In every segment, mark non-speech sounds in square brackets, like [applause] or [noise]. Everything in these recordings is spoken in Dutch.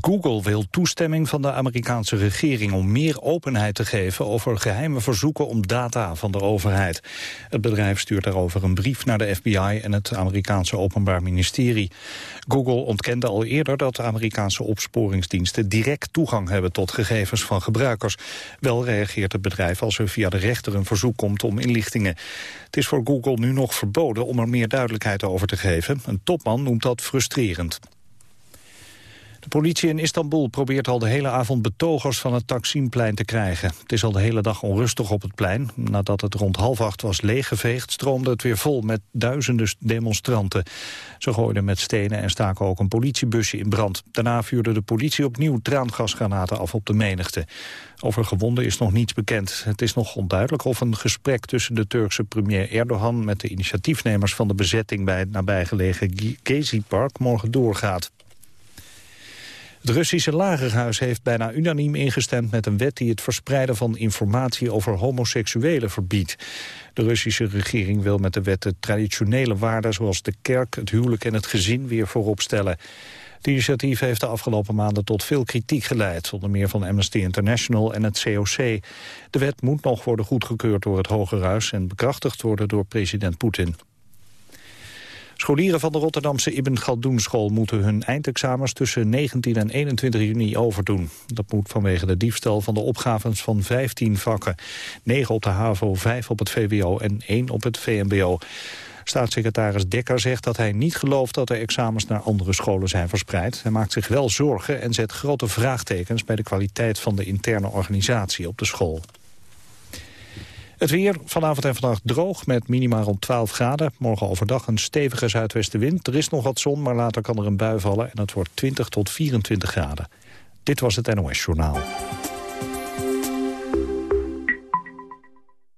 Google wil toestemming van de Amerikaanse regering om meer openheid te geven over geheime verzoeken om data van de overheid. Het bedrijf stuurt daarover een brief naar de FBI en het Amerikaanse Openbaar Ministerie. Google ontkende al eerder dat Amerikaanse opsporingsdiensten direct toegang hebben tot gegevens van gebruikers. Wel reageert het bedrijf als er via de rechter een verzoek komt om inlichtingen. Het is voor Google nu nog verboden om er meer duidelijkheid over te geven. Een topman noemt dat frustrerend. De politie in Istanbul probeert al de hele avond betogers van het Taksimplein te krijgen. Het is al de hele dag onrustig op het plein. Nadat het rond half acht was leeggeveegd, stroomde het weer vol met duizenden demonstranten. Ze gooiden met stenen en staken ook een politiebusje in brand. Daarna vuurde de politie opnieuw traangasgranaten af op de menigte. Over gewonden is nog niets bekend. Het is nog onduidelijk of een gesprek tussen de Turkse premier Erdogan... met de initiatiefnemers van de bezetting bij het nabijgelegen Gezi-park morgen doorgaat. Het Russische lagerhuis heeft bijna unaniem ingestemd met een wet die het verspreiden van informatie over homoseksuelen verbiedt. De Russische regering wil met de wet de traditionele waarden zoals de kerk, het huwelijk en het gezin weer voorop stellen. Het initiatief heeft de afgelopen maanden tot veel kritiek geleid, onder meer van Amnesty International en het COC. De wet moet nog worden goedgekeurd door het Hogerhuis en bekrachtigd worden door president Poetin. Scholieren van de Rotterdamse Ibn Galdoen school moeten hun eindexamens tussen 19 en 21 juni overdoen. Dat moet vanwege de diefstal van de opgaves van 15 vakken. 9 op de HAVO, 5 op het VWO en 1 op het VMBO. Staatssecretaris Dekker zegt dat hij niet gelooft dat de examens naar andere scholen zijn verspreid. Hij maakt zich wel zorgen en zet grote vraagtekens bij de kwaliteit van de interne organisatie op de school. Het weer vanavond en vannacht droog met minimaal rond 12 graden. Morgen overdag een stevige zuidwestenwind. Er is nog wat zon, maar later kan er een bui vallen... en het wordt 20 tot 24 graden. Dit was het NOS Journaal.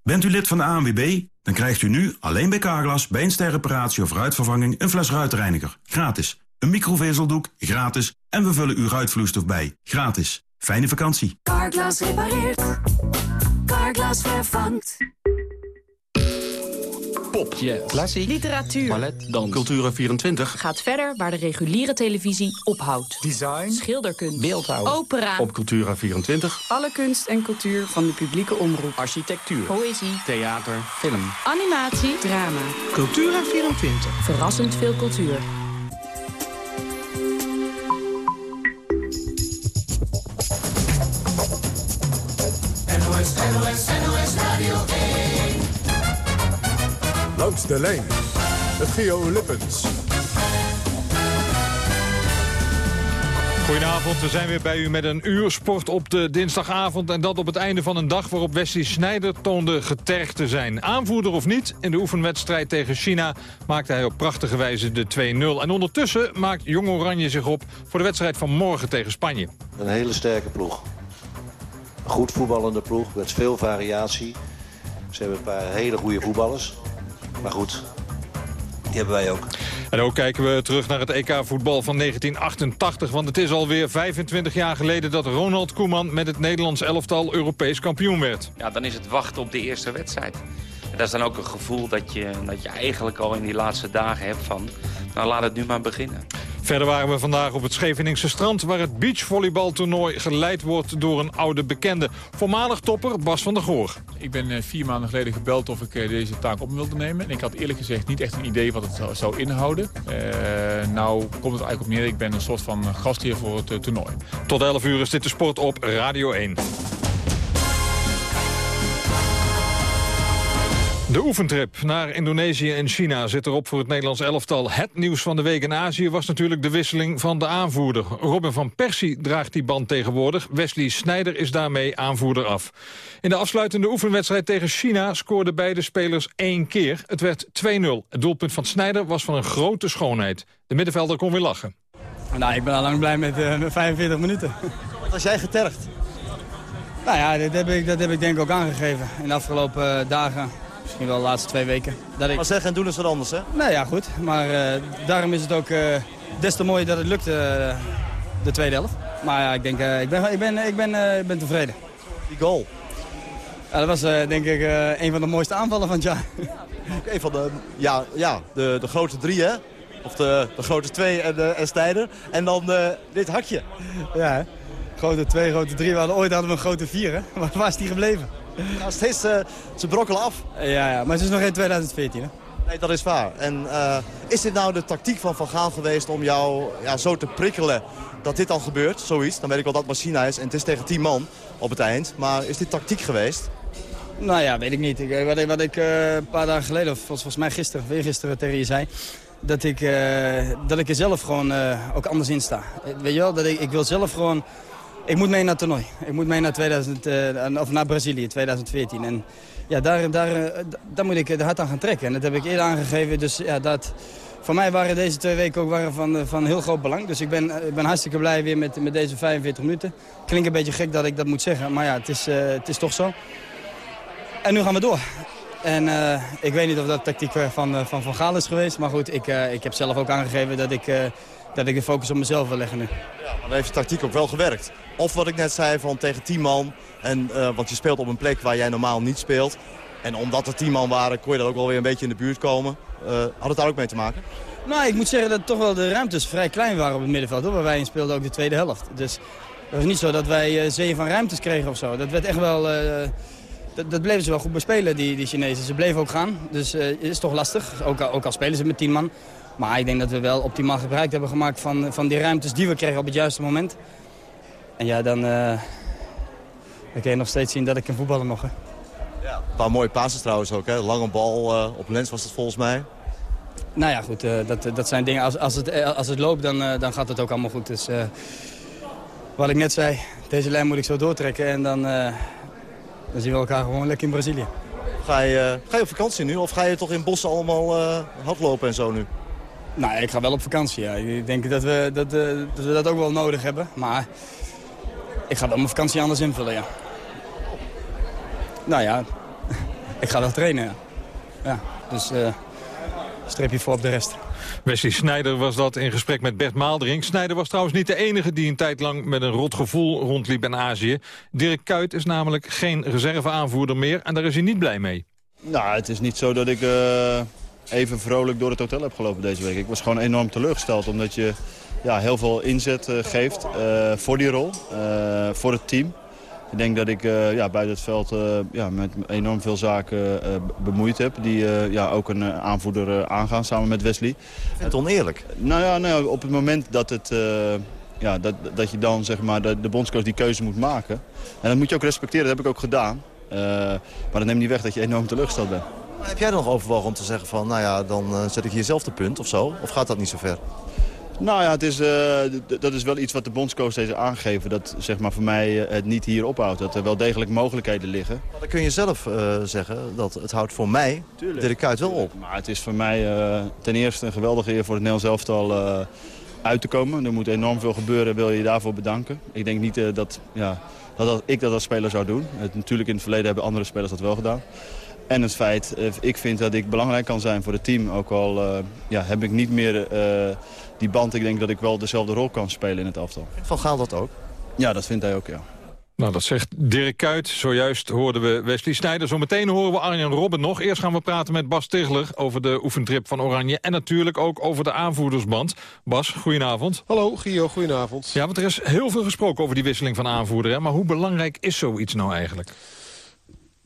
Bent u lid van de ANWB? Dan krijgt u nu alleen bij Carglass bij een sterreparatie of ruitvervanging... een fles ruitreiniger, gratis. Een microvezeldoek, gratis. En we vullen uw ruitvloeistof bij, gratis. Fijne vakantie. Carglass repareert. Carglass vervangt. Pop, Klassiek, Literatuur. ballet, dans, Cultura24. Gaat verder waar de reguliere televisie ophoudt. design, Schilderkunst. beeldhouw, Opera. Op Cultura24. Alle kunst en cultuur van de publieke omroep. architectuur, Poëzie. theater, film. Animatie. Drama. Cultura24. Verrassend veel cultuur. Langs de lijn. Het Geo Lippens. Goedenavond, we zijn weer bij u met een uur sport op de dinsdagavond. En dat op het einde van een dag waarop Wesley Sneijder toonde getergd te zijn. Aanvoerder of niet, in de oefenwedstrijd tegen China maakte hij op prachtige wijze de 2-0. En ondertussen maakt Jong Oranje zich op voor de wedstrijd van morgen tegen Spanje. Een hele sterke ploeg. Een goed voetballende ploeg met veel variatie. Ze hebben een paar hele goede voetballers. Maar goed, die hebben wij ook. En ook kijken we terug naar het EK-voetbal van 1988. Want het is alweer 25 jaar geleden dat Ronald Koeman met het Nederlands elftal Europees kampioen werd. Ja, dan is het wachten op de eerste wedstrijd. En dat is dan ook een gevoel dat je, dat je eigenlijk al in die laatste dagen hebt van... nou, laat het nu maar beginnen. Verder waren we vandaag op het Scheveningse strand... waar het beachvolleybaltoernooi geleid wordt door een oude bekende. Voormalig topper Bas van der Goor. Ik ben eh, vier maanden geleden gebeld of ik eh, deze taak op wilde nemen. En ik had eerlijk gezegd niet echt een idee wat het zou, inhouden. Eh, nou komt het eigenlijk op neer. Ik ben een soort van gastheer voor het toernooi. Tot 11 uur is dit de sport op Radio 1. De oefentrip naar Indonesië en China zit erop voor het Nederlands elftal. Het nieuws van de week in Azië was natuurlijk de wisseling van de aanvoerder. Robin van Persie draagt die band tegenwoordig. Wesley Sneijder is daarmee aanvoerder af. In de afsluitende oefenwedstrijd tegen China scoorden beide spelers één keer. Het werd 2-0. Het doelpunt van Sneijder was van een grote schoonheid. De middenvelder kon weer lachen. Nou, ik ben al lang blij met, eh, met 45 minuten. Wat was jij getergd? Nou ja, dat heb, ik, dat heb ik denk ik ook aangegeven in de afgelopen eh, dagen. Misschien wel de laatste twee weken. Dat ik... Maar zeggen en doen is wat anders, hè? Nou ja, goed. Maar eh, daarom is het ook eh, des te mooier dat het lukte, eh, de tweede helft. Maar ja, ik denk, ik ben, ik ben, ik ben, ik ben tevreden. Die goal. Ja, dat was denk ik een van de mooiste aanvallen van het jaar. [laughs] Ook een van de, ja, ja, de, de grote drie, hè? Of de, de grote twee en, uh, en Snijder. En dan uh, dit hakje. Ja, hè? grote twee, grote drie. We hadden, ooit hadden we een grote vier, hè? [laughs] Waar is die gebleven? [laughs] Nou, steeds, uh, ze brokkelen af. Ja, ja, maar het is nog geen 2014, hè? Nee, dat is waar. En uh, is dit nou de tactiek van Van Gaal geweest om jou ja, zo te prikkelen dat dit al gebeurt, zoiets? Dan weet ik wel dat Machina is en het is tegen 10 man op het eind. Maar is dit tactiek geweest? Nou ja, weet ik niet. Ik, wat ik, wat ik uh, een paar dagen geleden, of volgens mij gisteren, weer gisteren tegen je zei... dat ik, uh, dat ik er zelf gewoon ook anders in sta. Weet je wel, dat ik, ik wil zelf gewoon... Ik moet mee naar het toernooi. Ik moet mee naar, 2000, of naar Brazilië 2014. En ja, daar, daar, daar moet ik de hart aan gaan trekken. En dat heb ik eerder aangegeven. Dus ja, dat... Voor mij waren deze twee weken ook waren van, van heel groot belang. Dus ik ben, ik ben hartstikke blij weer met, met deze 45 minuten. Klinkt een beetje gek dat ik dat moet zeggen, maar ja, het is, uh, het is toch zo. En nu gaan we door. En uh, ik weet niet of dat tactiek van uh, van, van Gaal is geweest. Maar goed, ik, uh, ik heb zelf ook aangegeven dat ik, dat ik de focus op mezelf wil leggen nu. Ja, maar dan heeft de tactiek ook wel gewerkt. Of wat ik net zei, van tegen 10 man. En, want je speelt op een plek waar jij normaal niet speelt. En omdat er 10 man waren, kon je er ook wel weer een beetje in de buurt komen. had het daar ook mee te maken? Nou, ik moet zeggen dat toch wel de ruimtes vrij klein waren op het middenveld. Hoor, waar wij in speelden ook de tweede helft. Dus het was niet zo dat wij zee van ruimtes kregen of zo. Dat werd echt wel dat, dat, bleven ze wel goed bespelen, die, die Chinezen. Ze bleven ook gaan, dus uh, het is toch lastig. Ook, ook al spelen ze met tien man. Maar ik denk dat we wel optimaal gebruik hebben gemaakt van, van die ruimtes die we kregen op het juiste moment. En ja, dan, uh, dan kun je nog steeds zien dat ik kan voetballen nog. Hè. Ja, een paar mooie passes trouwens ook. Hè? Lange bal uh, op Lens was het volgens mij. Nou ja, goed, dat, dat zijn dingen. Als, als, het, als het loopt, dan, dan gaat het ook allemaal goed. Dus wat ik net zei, deze lijn moet ik zo doortrekken en dan dan zien we elkaar gewoon lekker in Brazilië. Ga je, ga je op vakantie nu of ga je toch in bossen allemaal hardlopen en zo nu? Nou, ik ga wel op vakantie, ja. Ik denk dat we dat, uh, dat we dat ook wel nodig hebben. Maar ik ga wel mijn vakantie anders invullen, ja. Nou ja, [laughs] ik ga wel trainen, ja. ja dus uh, streepje voor op de rest. Wesley Snijder was dat in gesprek met Bert Maaldering. Snijder was trouwens niet de enige die een tijd lang met een rot gevoel rondliep in Azië. Dirk Kuyt is namelijk geen reserveaanvoerder meer en daar is hij niet blij mee. Nou, het is niet zo dat ik uh, even vrolijk door het hotel heb gelopen deze week. Ik was gewoon enorm teleurgesteld omdat je ja, heel veel inzet uh, geeft uh, voor die rol, voor het team. Ik denk dat ik ja, buiten het veld ja, met enorm veel zaken bemoeid heb. Die ja, ook een aanvoerder aangaan samen met Wesley. Het oneerlijk. Nou ja, nou, op het moment dat, het, ja, dat, dat je dan zeg maar, de, de bondscoach die keuze moet maken. En dat moet je ook respecteren, dat heb ik ook gedaan. maar dat neemt niet weg dat je enorm teleurgesteld bent. Maar heb jij dan nog overwogen om te zeggen van, nou ja, dan zet ik hier zelf de punt of zo? Of gaat dat niet zo ver? Nou ja, het is, uh, dat is wel iets wat de bondscoach heeft aangegeven. Dat zeg maar, voor mij het niet hier ophoudt. Dat er wel degelijk mogelijkheden liggen. Maar dan kun je zelf uh, zeggen dat het houdt voor mij Dirk Kuyt wel op. Maar het is voor mij uh, ten eerste een geweldige eer voor het Nederlands elftal uit te komen. Er moet enorm veel gebeuren, wil je je daarvoor bedanken. Ik denk niet dat, ja, dat, dat, ik dat als speler zou doen. Het, natuurlijk in het verleden hebben andere spelers dat wel gedaan. En het feit, ik vind dat ik belangrijk kan zijn voor het team. Ook al ja, heb ik niet meer die band, ik denk dat ik wel dezelfde rol kan spelen in het elftal. Van Gaal dat ook? Ja, dat vindt hij ook, ja. Nou, dat zegt Dirk Kuyt. Zojuist hoorden we Wesley Snijder. Zometeen horen we Arjen Robben nog. Eerst gaan we praten met Bas Tigler over de oefentrip van Oranje... en natuurlijk ook over de aanvoerdersband. Bas, goedenavond. Hallo, Gio, goedenavond. Ja, want er is heel veel gesproken over die wisseling van aanvoerder. Hè? Maar hoe belangrijk is zoiets nou eigenlijk?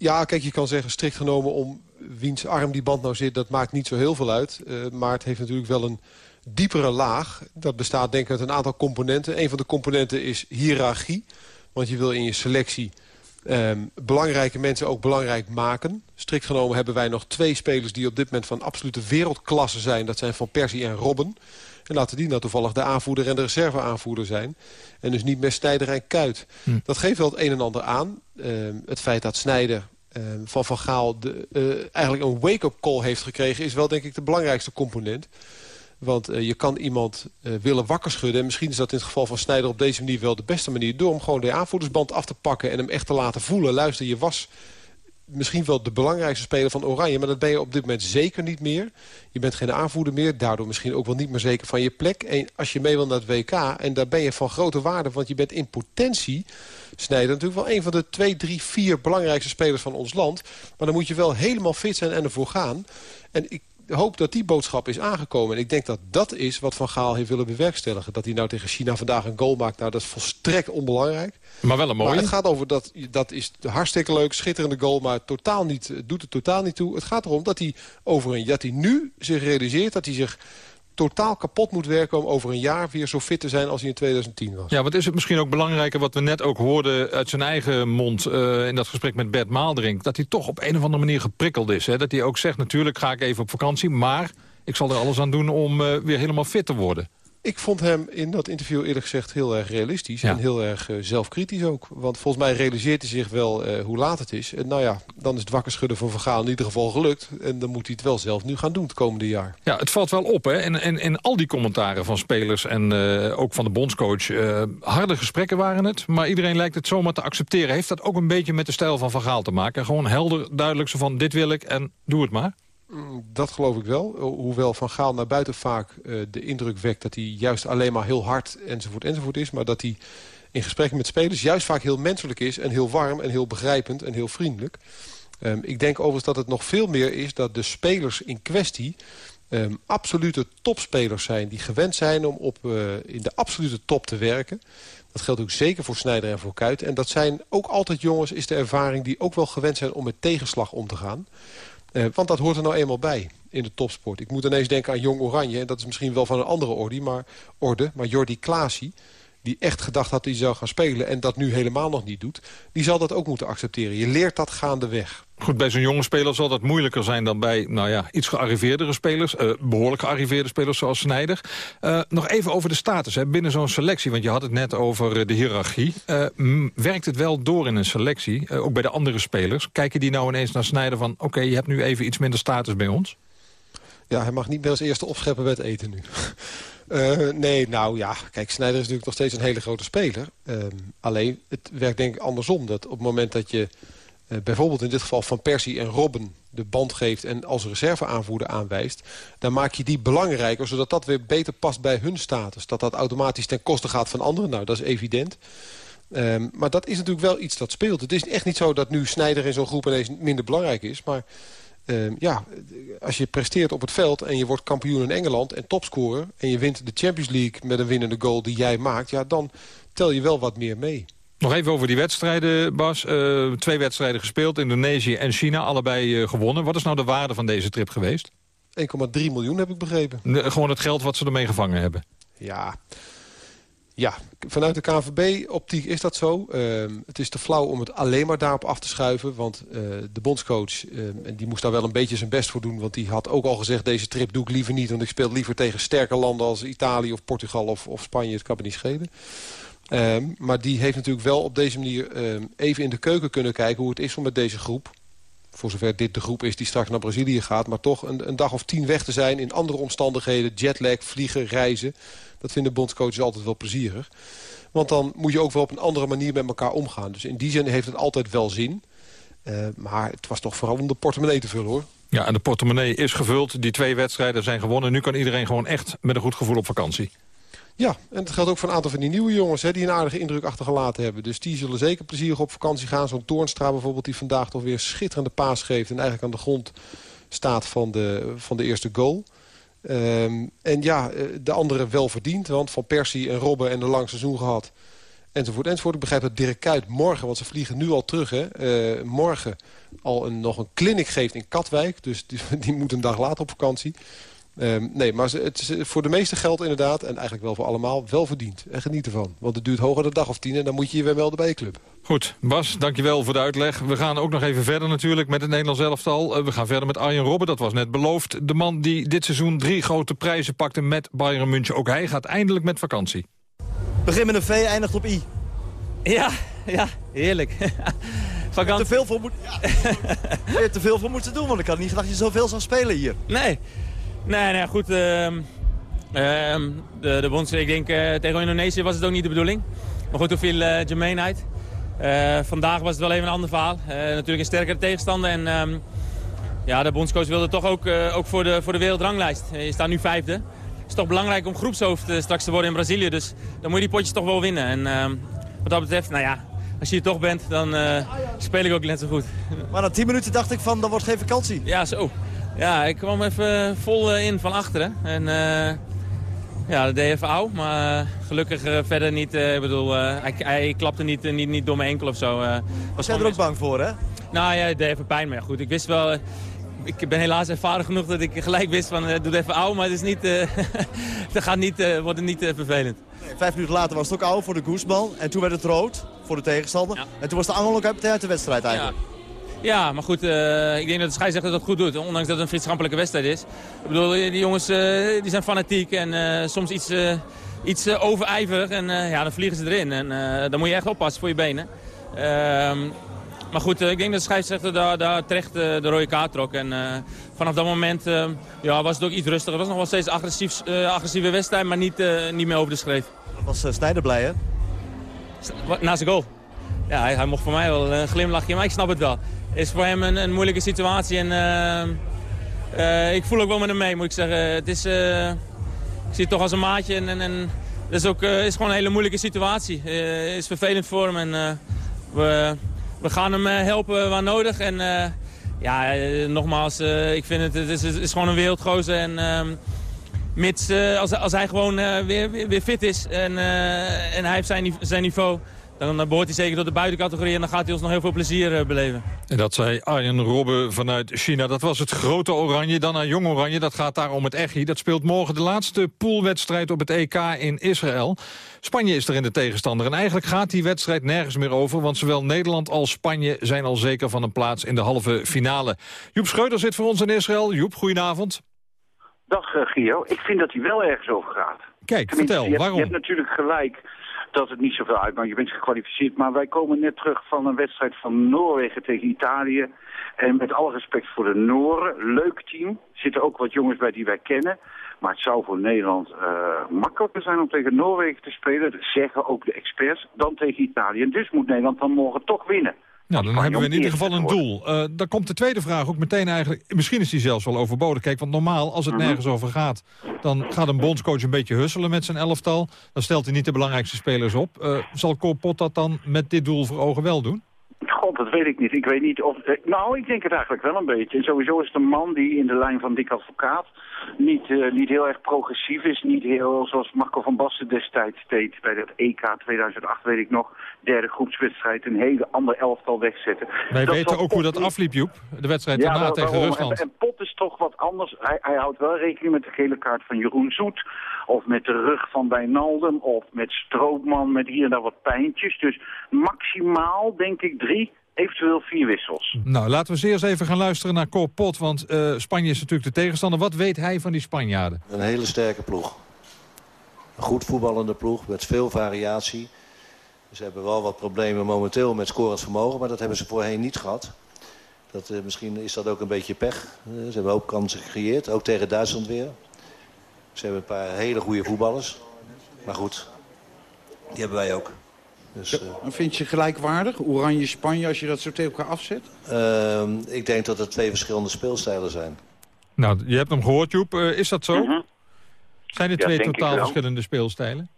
Ja, kijk, je kan zeggen, strikt genomen om wiens arm die band nou zit... dat maakt niet zo heel veel uit. Uh, maar het heeft natuurlijk wel een diepere laag. Dat bestaat denk ik uit een aantal componenten. Een van de componenten is hiërarchie. Want je wil in je selectie eh, belangrijke mensen ook belangrijk maken. Strikt genomen hebben wij nog twee spelers die op dit moment van absolute wereldklasse zijn. Dat zijn Van Persie en Robben. En laten die nou toevallig de aanvoerder en de reserveaanvoerder zijn. En dus niet meer Snijder en Kuit. Hm. Dat geeft wel het een en ander aan. Uh, het feit dat Snijder uh, van Van Gaal de, uh, eigenlijk een wake-up call heeft gekregen... is wel denk ik de belangrijkste component. Want uh, je kan iemand uh, willen wakker schudden. En misschien is dat in het geval van Snijder op deze manier wel de beste manier. Door hem gewoon de aanvoerdersband af te pakken en hem echt te laten voelen. Luister, je was misschien wel de belangrijkste speler van Oranje. Maar dat ben je op dit moment zeker niet meer. Je bent geen aanvoerder meer. Daardoor misschien ook wel niet meer zeker van je plek. En als je mee wil naar het WK. En daar ben je van grote waarde. Want je bent in potentie... Snijder natuurlijk wel een van de twee, drie, vier belangrijkste spelers van ons land. Maar dan moet je wel helemaal fit zijn en ervoor gaan. En ik hoop dat die boodschap is aangekomen. En ik denk dat dat is wat Van Gaal heeft willen bewerkstelligen. Dat hij nou tegen China vandaag een goal maakt, nou, dat is volstrekt onbelangrijk. Maar wel een mooie. Maar het gaat over dat, dat is hartstikke leuk, schitterende goal... maar totaal niet, doet het totaal niet toe. Het gaat erom dat hij, over een, dat hij nu zich realiseert... dat hij zich totaal kapot moet werken om over een jaar weer zo fit te zijn als hij in 2010 was. Ja, wat is het misschien ook belangrijker wat we net ook hoorden uit zijn eigen mond uh, in dat gesprek met Bert Maaldrink. Dat hij toch op een of andere manier geprikkeld is. Hè? Dat hij ook zegt natuurlijk ga ik even op vakantie, maar ik zal er alles aan doen om uh, weer helemaal fit te worden. Ik vond hem in dat interview eerlijk gezegd heel erg realistisch. En heel erg uh, zelfkritisch ook. Want volgens mij realiseert hij zich wel uh, hoe laat het is. En nou ja, dan is het wakker schudden van Vergaal in ieder geval gelukt. En dan moet hij het wel zelf nu gaan doen het komende jaar. Ja, het valt wel op. Hè? En, en, en al die commentaren van spelers en uh, ook van de bondscoach. harde gesprekken waren het. Maar iedereen lijkt het zomaar te accepteren. Heeft dat ook een beetje met de stijl van Vergaal te maken? Gewoon helder, duidelijk zo van dit wil ik en doe het maar. Mm, dat geloof ik wel. Hoewel Van Gaal naar buiten vaak uh, de indruk wekt... dat hij juist alleen maar heel hard enzovoort enzovoort is... maar dat hij in gesprekken met spelers juist vaak heel menselijk is... en heel warm en heel begrijpend en heel vriendelijk. Um, ik denk overigens dat het nog veel meer is... dat de spelers in kwestie um, absolute topspelers zijn... die gewend zijn om op, uh, in de absolute top te werken... Dat geldt ook zeker voor Snijder en voor Kuit. En dat zijn ook altijd jongens, is de ervaring... die ook wel gewend zijn om met tegenslag om te gaan. Uh, want dat hoort er nou eenmaal bij in de topsport. Ik moet ineens denken aan Jong Oranje. En dat is misschien wel van een andere orde. Maar, orde, maar Jordi Klaasie, die echt gedacht had dat hij zou gaan spelen... en dat nu helemaal nog niet doet, die zal dat ook moeten accepteren. Je leert dat gaandeweg. Goed, bij zo'n jonge speler zal dat moeilijker zijn dan bij nou ja, iets gearriveerdere spelers. Uh, behoorlijk gearriveerde spelers zoals Snijder. Uh, nog even over de status hè, binnen zo'n selectie. Want je had het net over de hiërarchie. Werkt het wel door in een selectie, ook bij de andere spelers? Kijken die nou ineens naar Snijder van... oké, je hebt nu even iets minder status bij ons? Ja, hij mag niet meer als eerste opscheppen bij het eten nu. [laughs] Nee, nou ja, kijk, Snijder is natuurlijk nog steeds een hele grote speler. Uh, alleen, het werkt denk ik andersom. Dat op het moment dat je bijvoorbeeld in dit geval Van Persie en Robben de band geeft... en als reserveaanvoerder aanwijst... dan maak je die belangrijker, zodat dat weer beter past bij hun status. Dat dat automatisch ten koste gaat van anderen, nou, dat is evident. Um, maar dat is natuurlijk wel iets dat speelt. Het is echt niet zo dat nu Snijder in zo'n groep ineens minder belangrijk is... maar uh, ja, als je presteert op het veld en je wordt kampioen in Engeland en topscorer... en je wint de Champions League met een winnende goal die jij maakt... ja, dan tel je wel wat meer mee. Nog even over die wedstrijden, Bas. Uh, twee wedstrijden gespeeld, Indonesië en China, allebei uh, gewonnen. Wat is nou de waarde van deze trip geweest? 1,3 miljoen heb ik begrepen. Gewoon het geld wat ze ermee gevangen hebben? Ja, ja, vanuit de KNVB-optiek is dat zo. Uh, het is te flauw om het alleen maar daarop af te schuiven. Want uh, de bondscoach, uh, die moest daar wel een beetje zijn best voor doen... want die had ook al gezegd, deze trip doe ik liever niet... want ik speel liever tegen sterke landen als Italië of Portugal of, of Spanje. Het kan me niet schelen. Ehm, maar die heeft natuurlijk wel op deze manier ehm, even in de keuken kunnen kijken... hoe het is om met deze groep voor zover dit de groep is die straks naar Brazilië gaat... maar toch een, een dag of tien weg te zijn in andere omstandigheden. Jetlag, vliegen, reizen. Dat vinden bondscoaches altijd wel plezierig. Want dan moet je ook wel op een andere manier met elkaar omgaan. Dus in die zin heeft het altijd wel zin. Uh, maar het was toch vooral om de portemonnee te vullen, hoor. Ja, en de portemonnee is gevuld. Die twee wedstrijden zijn gewonnen. Nu kan iedereen gewoon echt met een goed gevoel op vakantie. Ja, en dat geldt ook voor een aantal van die nieuwe jongens... Hè, die een aardige indruk achtergelaten hebben. Dus die zullen zeker plezierig op vakantie gaan. Zo'n Toornstra bijvoorbeeld, die vandaag toch weer schitterende paas geeft... en eigenlijk aan de grond staat van de, van de eerste goal. Um, en ja, de andere wel verdiend. Want Van Persie en Robben en een lang seizoen gehad. Enzovoort, enzovoort. Ik begrijp dat Dirk Kuyt morgen, want ze vliegen nu al terug... Hè, uh, morgen al een, nog een clinic geeft in Katwijk. Dus die, [laughs] die moet een dag later op vakantie. Um, nee, maar het is voor de meeste geld inderdaad, en eigenlijk wel voor allemaal, wel verdiend. En geniet ervan. Want het duurt hoger de dag of tien en dan moet je je weer melden bij je club. Goed, Bas, dankjewel voor de uitleg. We gaan ook nog even verder natuurlijk met het Nederlands elftal. Uh, we gaan verder met Arjen Robben, dat was net beloofd. De man die dit seizoen drie grote prijzen pakte met Bayern München. Ook hij gaat eindelijk met vakantie. Begin met een V, eindigt op I. Ja, ja, heerlijk. [laughs] Vakantie. Te veel voor moet... Ja. je hebt te veel voor moeten doen, want ik had niet gedacht dat je zoveel zou spelen hier. Nee, Nee, nee goed. Uh, uh, de, de bonds, ik denk uh, tegen Indonesië was het ook niet de bedoeling. Maar goed, toen viel uh, Jermaine uit. Eh, vandaag was het wel even een ander verhaal. natuurlijk een sterkere tegenstander. En um, ja, de bondscoach wilde toch ook, ook voor, de, voor de wereldranglijst. je staat nu vijfde. Het is toch belangrijk om groepshoofd straks te worden in Brazilië. Dus dan moet je die potjes toch wel winnen. En ehm, wat dat betreft, nou ja, als je er toch bent, dan speel ik ook net zo goed. Maar na 10 minuten dacht ik van, dat wordt geen vakantie. Ja, zo. Ja, ik kwam even vol in van achteren. En ja, dat deed even oud, maar gelukkig verder niet. ik bedoel, hij, hij, klapte niet, niet, niet door mijn enkel of zo. Was jij er ook bang voor, hè? Nou ja, het deed even pijn, maar goed. Ik wist wel, ik ben helaas ervaren genoeg dat ik gelijk wist van, doe het even oud, maar het is niet, [laughs] het gaat niet, wordt het niet vervelend. Vijf minuten later was het ook oud voor de Guzman en toen werd het rood voor de tegenstander. En toen was de angel ook uit de wedstrijd eigenlijk. Ja. Ja, maar goed, ik denk dat de scheidsrechter dat goed doet. Ondanks dat het een vriendschappelijke wedstrijd is. Ik bedoel, die jongens die zijn fanatiek en soms iets, iets overijverig. En ja, dan vliegen ze erin. En dan moet je echt oppassen voor je benen. Ehm, maar goed, ik denk dat de scheidsrechter daar, daar terecht de rode kaart trok. En vanaf dat moment ja, was het ook iets rustiger. Het was nog wel steeds agressief, agressieve wedstrijd, maar niet, niet meer over de schreef. Was Snijder blij, hè? Na zijn goal. Ja, hij, hij, mocht voor mij wel een glimlachje, maar ik snap het wel. Het is voor hem een, moeilijke situatie en ik voel ook wel met hem mee, moet ik zeggen. Het is, ik zie het toch als een maatje en, en, dat is, ook, is gewoon een hele moeilijke situatie. Het is vervelend voor hem en we we gaan hem helpen waar nodig. En ja, nogmaals, ik vind het, het is, het is gewoon een wereldgozer. En uh, mits, als, als hij gewoon weer, weer, weer, fit is en, en hij heeft zijn, zijn niveau... Dan behoort hij zeker tot de buitencategorie en dan gaat hij ons nog heel veel plezier beleven. En dat zei Arjen Robben vanuit China. Dat was het grote oranje. Dan naar jong oranje, dat gaat daar om het Echi. Dat speelt morgen de laatste poolwedstrijd op het EK in Israël. Spanje is er in de tegenstander. En eigenlijk gaat die wedstrijd nergens meer over... want zowel Nederland als Spanje zijn al zeker van een plaats in de halve finale. Joep Schreuder zit voor ons in Israël. Joep, goedenavond. Dag uh, Gio. Ik vind dat hij wel ergens over gaat. Kijk, vertel, je hebt, waarom? Je hebt natuurlijk gelijk dat het niet zoveel uitmaakt. Je bent gekwalificeerd. Maar wij komen net terug van een wedstrijd van Noorwegen tegen Italië. En met alle respect voor de Nooren, leuk team. Zitten ook wat jongens bij die wij kennen. Maar het zou voor Nederland uh, makkelijker zijn om tegen Noorwegen te spelen. Dat zeggen ook de experts. Dan tegen Italië. En dus moet Nederland dan morgen toch winnen. Nou, dan hebben we in ieder geval een doel. Uh, dan komt de tweede vraag ook meteen eigenlijk... Misschien is die zelfs wel overbodig. Kijk, want normaal, als het Mhm. nergens over gaat... dan gaat een bondscoach een beetje husselen met zijn elftal. Dan stelt hij niet de belangrijkste spelers op. Uh, zal Corpot dat dan met dit doel voor ogen wel doen? God, dat weet ik niet. Ik weet niet of... Nou, ik denk het eigenlijk wel een beetje. En sowieso is het een man die in de lijn van Dick Advocaat niet, uh, niet heel erg progressief is. Niet heel zoals Marco van Basten destijds deed bij het EK 2008, weet ik nog. Derde groepswedstrijd, een hele ander elftal wegzetten. Wij Dat weten ook hoe dat afliep, Joep. De wedstrijd daarna tegen waarom? Rusland. En, en Pot is toch wat anders. Hij, hij houdt wel rekening met de gele kaart van Jeroen Zoet. Of met de rug van Wijnaldum. Of met Stroopman, met hier en daar wat pijntjes. Dus maximaal, denk ik, drie, eventueel vier wissels. Nou, laten we eens eerst even gaan luisteren naar Corpot. Want eh, Spanje is natuurlijk de tegenstander. Wat weet hij van die Spanjaarden? Een hele sterke ploeg. Een goed voetballende ploeg met veel variatie. Ze hebben wel wat problemen momenteel met scorend vermogen, maar dat hebben ze voorheen niet gehad. Dat, eh, misschien is dat ook een beetje pech. Eh, ze hebben ook kansen gecreëerd, ook tegen Duitsland weer. Ze hebben een paar hele goede voetballers. Maar goed, die hebben wij ook. Dus, eh, En vind je gelijkwaardig, Oranje-Spanje, als je dat zo tegen elkaar afzet? ehm, ik denk dat het twee verschillende speelstijlen zijn. Nou, je hebt hem gehoord, Joep. Eh, is dat zo? Zijn er Mhm. Ja, twee totaal verschillende speelstijlen?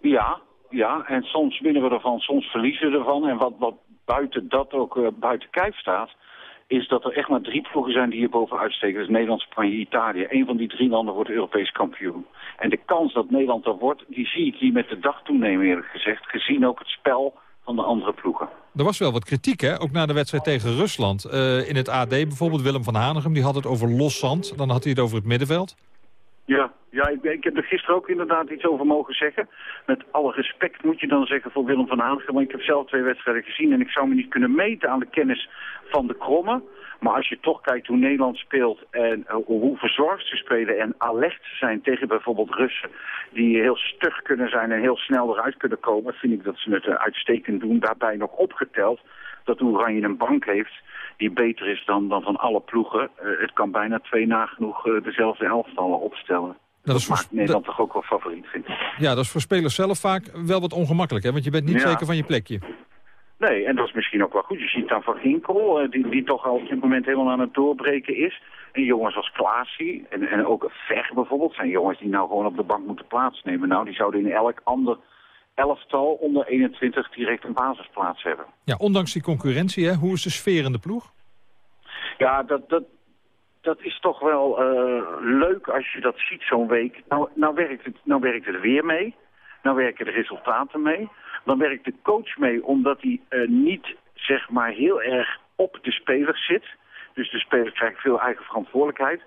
Ja, ja, en soms winnen we ervan, soms verliezen we ervan. En wat, wat buiten dat ook eh, buiten kijf staat, is dat er echt maar drie ploegen zijn die hier bovenuit steken. Dat is Nederland, Spanje, Italië. Eén van die drie landen wordt Europees kampioen. En de kans dat Nederland er wordt, die zie ik hier met de dag toenemen eerlijk gezegd. Gezien ook het spel van de andere ploegen. Er was wel wat kritiek, hè? Ook na de wedstrijd tegen Rusland. Eh, in het AD bijvoorbeeld, Willem van Hanegem, die had het over los zand. Dan had hij het over het middenveld. Ja, ja ik, ik heb er gisteren ook inderdaad iets over mogen zeggen. Met alle respect moet je dan zeggen voor Willem van Hanegem. Want ik heb zelf twee wedstrijden gezien en ik zou me niet kunnen meten aan de kennis van de Kromme. Maar als je toch kijkt hoe Nederland speelt en uh, hoe verzorgd ze spelen en alert zijn tegen bijvoorbeeld Russen die heel stug kunnen zijn en heel snel eruit kunnen komen, vind ik dat ze het uh, uitstekend doen. Daarbij nog opgeteld dat Oranje een bank heeft die beter is dan, dan van alle ploegen. Uh, het kan bijna twee nagenoeg uh, dezelfde elftallen opstellen. Dat, dat maakt Nederland toch ook wel favoriet, vind ik. Ja, dat is voor spelers zelf vaak wel wat ongemakkelijk, hè? Want je bent niet ja. zeker van je plekje. Nee, en dat is misschien ook wel goed. Je ziet dan Van Ginkel, uh, die, die toch al op dit moment helemaal aan het doorbreken is. En jongens als Klaasie en, en ook Ver bijvoorbeeld zijn jongens die nou gewoon op de bank moeten plaatsnemen. Nou, die zouden in elk ander elftal onder 21 direct een basisplaats hebben. Ja, ondanks die concurrentie, hè, hoe is de sfeer in de ploeg? Ja, dat, dat, dat is toch wel uh, leuk als je dat ziet zo'n week. Nou, nou, werkt het, nou werkt het weer mee. Nou werken de resultaten mee. Dan werkt de coach mee omdat hij uh, niet zeg maar heel erg op de spelers zit. Dus de spelers krijgen veel eigen verantwoordelijkheid.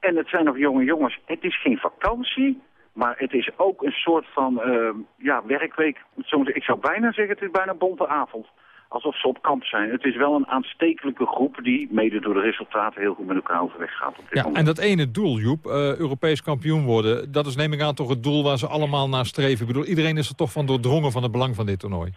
En het zijn nog jonge jongens. Het is geen vakantie, maar het is ook een soort van uh, ja, werkweek. Ik zou bijna zeggen, het is bijna bonte avond alsof ze op kamp zijn. Het is wel een aanstekelijke groep die mede door de resultaten heel goed met elkaar overweg gaat. Op dit ja, moment. en dat ene doel, Joep, uh, Europees kampioen worden... dat is neem ik aan toch het doel waar ze allemaal naar streven. Ik bedoel, iedereen is er toch van doordrongen van het belang van dit toernooi.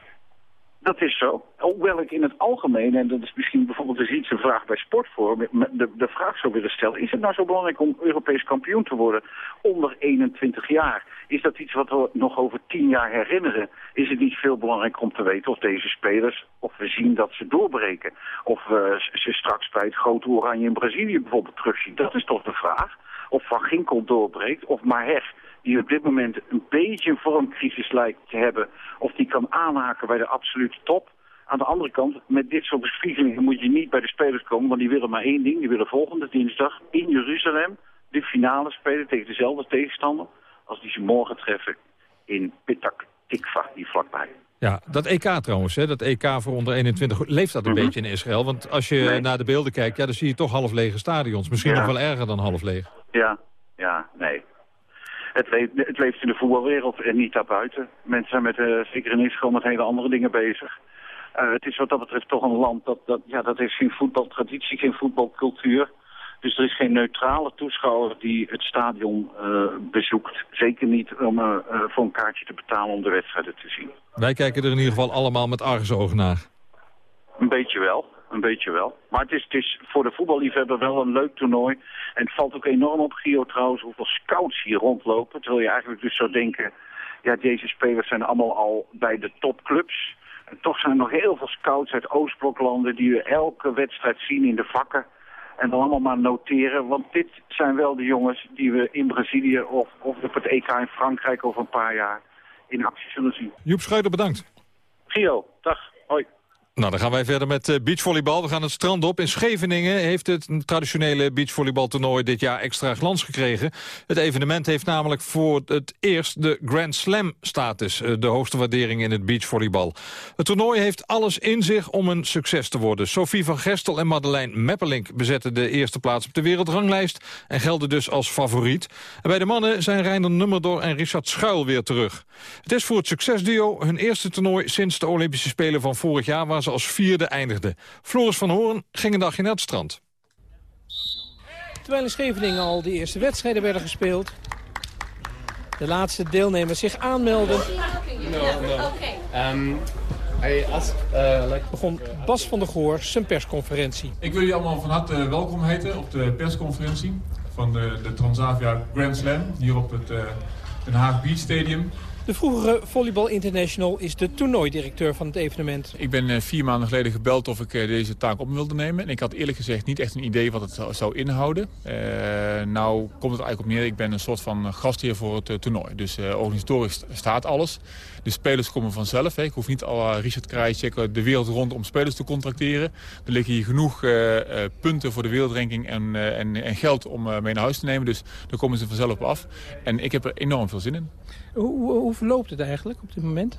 Dat is zo. Hoewel ik in het algemeen, en dat is misschien bijvoorbeeld eens iets een vraag bij Sportforum, de, de vraag zou willen stellen, is het nou zo belangrijk om Europees kampioen te worden onder 21 jaar? Is dat iets wat we nog over 10 jaar herinneren? Is het niet veel belangrijker om te weten of deze spelers, of we zien dat ze doorbreken? Of ze straks bij het grote oranje in Brazilië bijvoorbeeld terugzien? Dat is toch de vraag? Of Van Ginkel doorbreekt, of Maher die op dit moment een beetje een vormcrisis lijkt te hebben... of die kan aanhaken bij de absolute top. Aan de andere kant, met dit soort bespiegelingen moet je niet bij de spelers komen... want die willen maar één ding, die willen volgende dinsdag in Jeruzalem... de finale spelen tegen dezelfde tegenstander... als die ze morgen treffen in Pitak Tikva, die vlakbij. Ja, dat EK trouwens, hè, dat EK voor onder 21, leeft dat een Mhm. beetje in Israël? Want als je Nee. naar de beelden kijkt, ja, dan zie je toch half lege stadions. Misschien Ja. nog wel erger dan half leeg. Ja, ja, nee. Het leeft, het leeft in de voetbalwereld en niet daarbuiten. Mensen zijn met, eh, zeker in Israël met hele andere dingen bezig. Eh, het is wat dat betreft toch een land dat, dat, ja, dat heeft geen voetbaltraditie, geen voetbalcultuur. Dus er is geen neutrale toeschouwer die het stadion eh, bezoekt. Zeker niet om voor een kaartje te betalen om de wedstrijden te zien. Wij kijken er in ieder geval allemaal met argusogen naar. Een beetje wel, een beetje wel. Maar het is, het is voor de voetballiefhebber wel een leuk toernooi. En het valt ook enorm op, Gio trouwens, hoeveel scouts hier rondlopen. Terwijl je eigenlijk dus zou denken, ja, deze spelers zijn allemaal al bij de topclubs. En toch zijn er nog heel veel scouts uit Oostbloklanden die we elke wedstrijd zien in de vakken. En dan allemaal maar noteren, want dit zijn wel de jongens die we in Brazilië of, of op het EK in Frankrijk over een paar jaar in actie zullen zien. Joep Schuiter, bedankt. Gio, dag, hoi. Nou, dan gaan wij verder met eh, beachvolleybal. We gaan het strand op. In Scheveningen heeft het traditionele beachvolleybaltoernooi dit jaar extra glans gekregen. Het evenement heeft namelijk voor het eerst de Grand Slam status. eh, De hoogste waardering in het beachvolleybal. Het toernooi heeft alles in zich om een succes te worden. Sophie van Gestel en Madeleine Meppelink bezetten de eerste plaats op de wereldranglijst. En gelden dus als favoriet. En bij de mannen zijn Reiner Nummerdor en Richard Schuil weer terug. Het is voor het succesduo hun eerste toernooi sinds de Olympische Spelen van vorig jaar... waar ze als vierde eindigden. Floris van Hoorn ging een dagje naar het strand. Terwijl in Scheveningen al de eerste wedstrijden werden gespeeld. De laatste deelnemers zich aanmelden. Um, I asked, uh, like... Begon Bas van der Goor zijn persconferentie. Ik wil jullie allemaal van harte welkom heten op de persconferentie van de, de Transavia Grand Slam hier op het uh, Den Haag Beach Stadium. De vroegere Volleybal International is de toernooidirecteur van het evenement. Ik ben uh, vier maanden geleden gebeld of ik uh, deze taak op wilde nemen. En ik had eerlijk gezegd niet echt een idee wat het zou, zou inhouden. Uh, nou komt het eigenlijk op neer, ik ben een soort van gastheer voor het toernooi. Dus organisatorisch staat alles. De spelers komen vanzelf. Hè. Ik hoef niet al Richard Krajicek de wereld rond om spelers te contracteren. Er liggen hier genoeg punten voor de wereldranking en, en, en geld om mee naar huis te nemen. Dus daar komen ze vanzelf op af. En ik heb er enorm veel zin in. Hoe, hoe verloopt het eigenlijk op dit moment?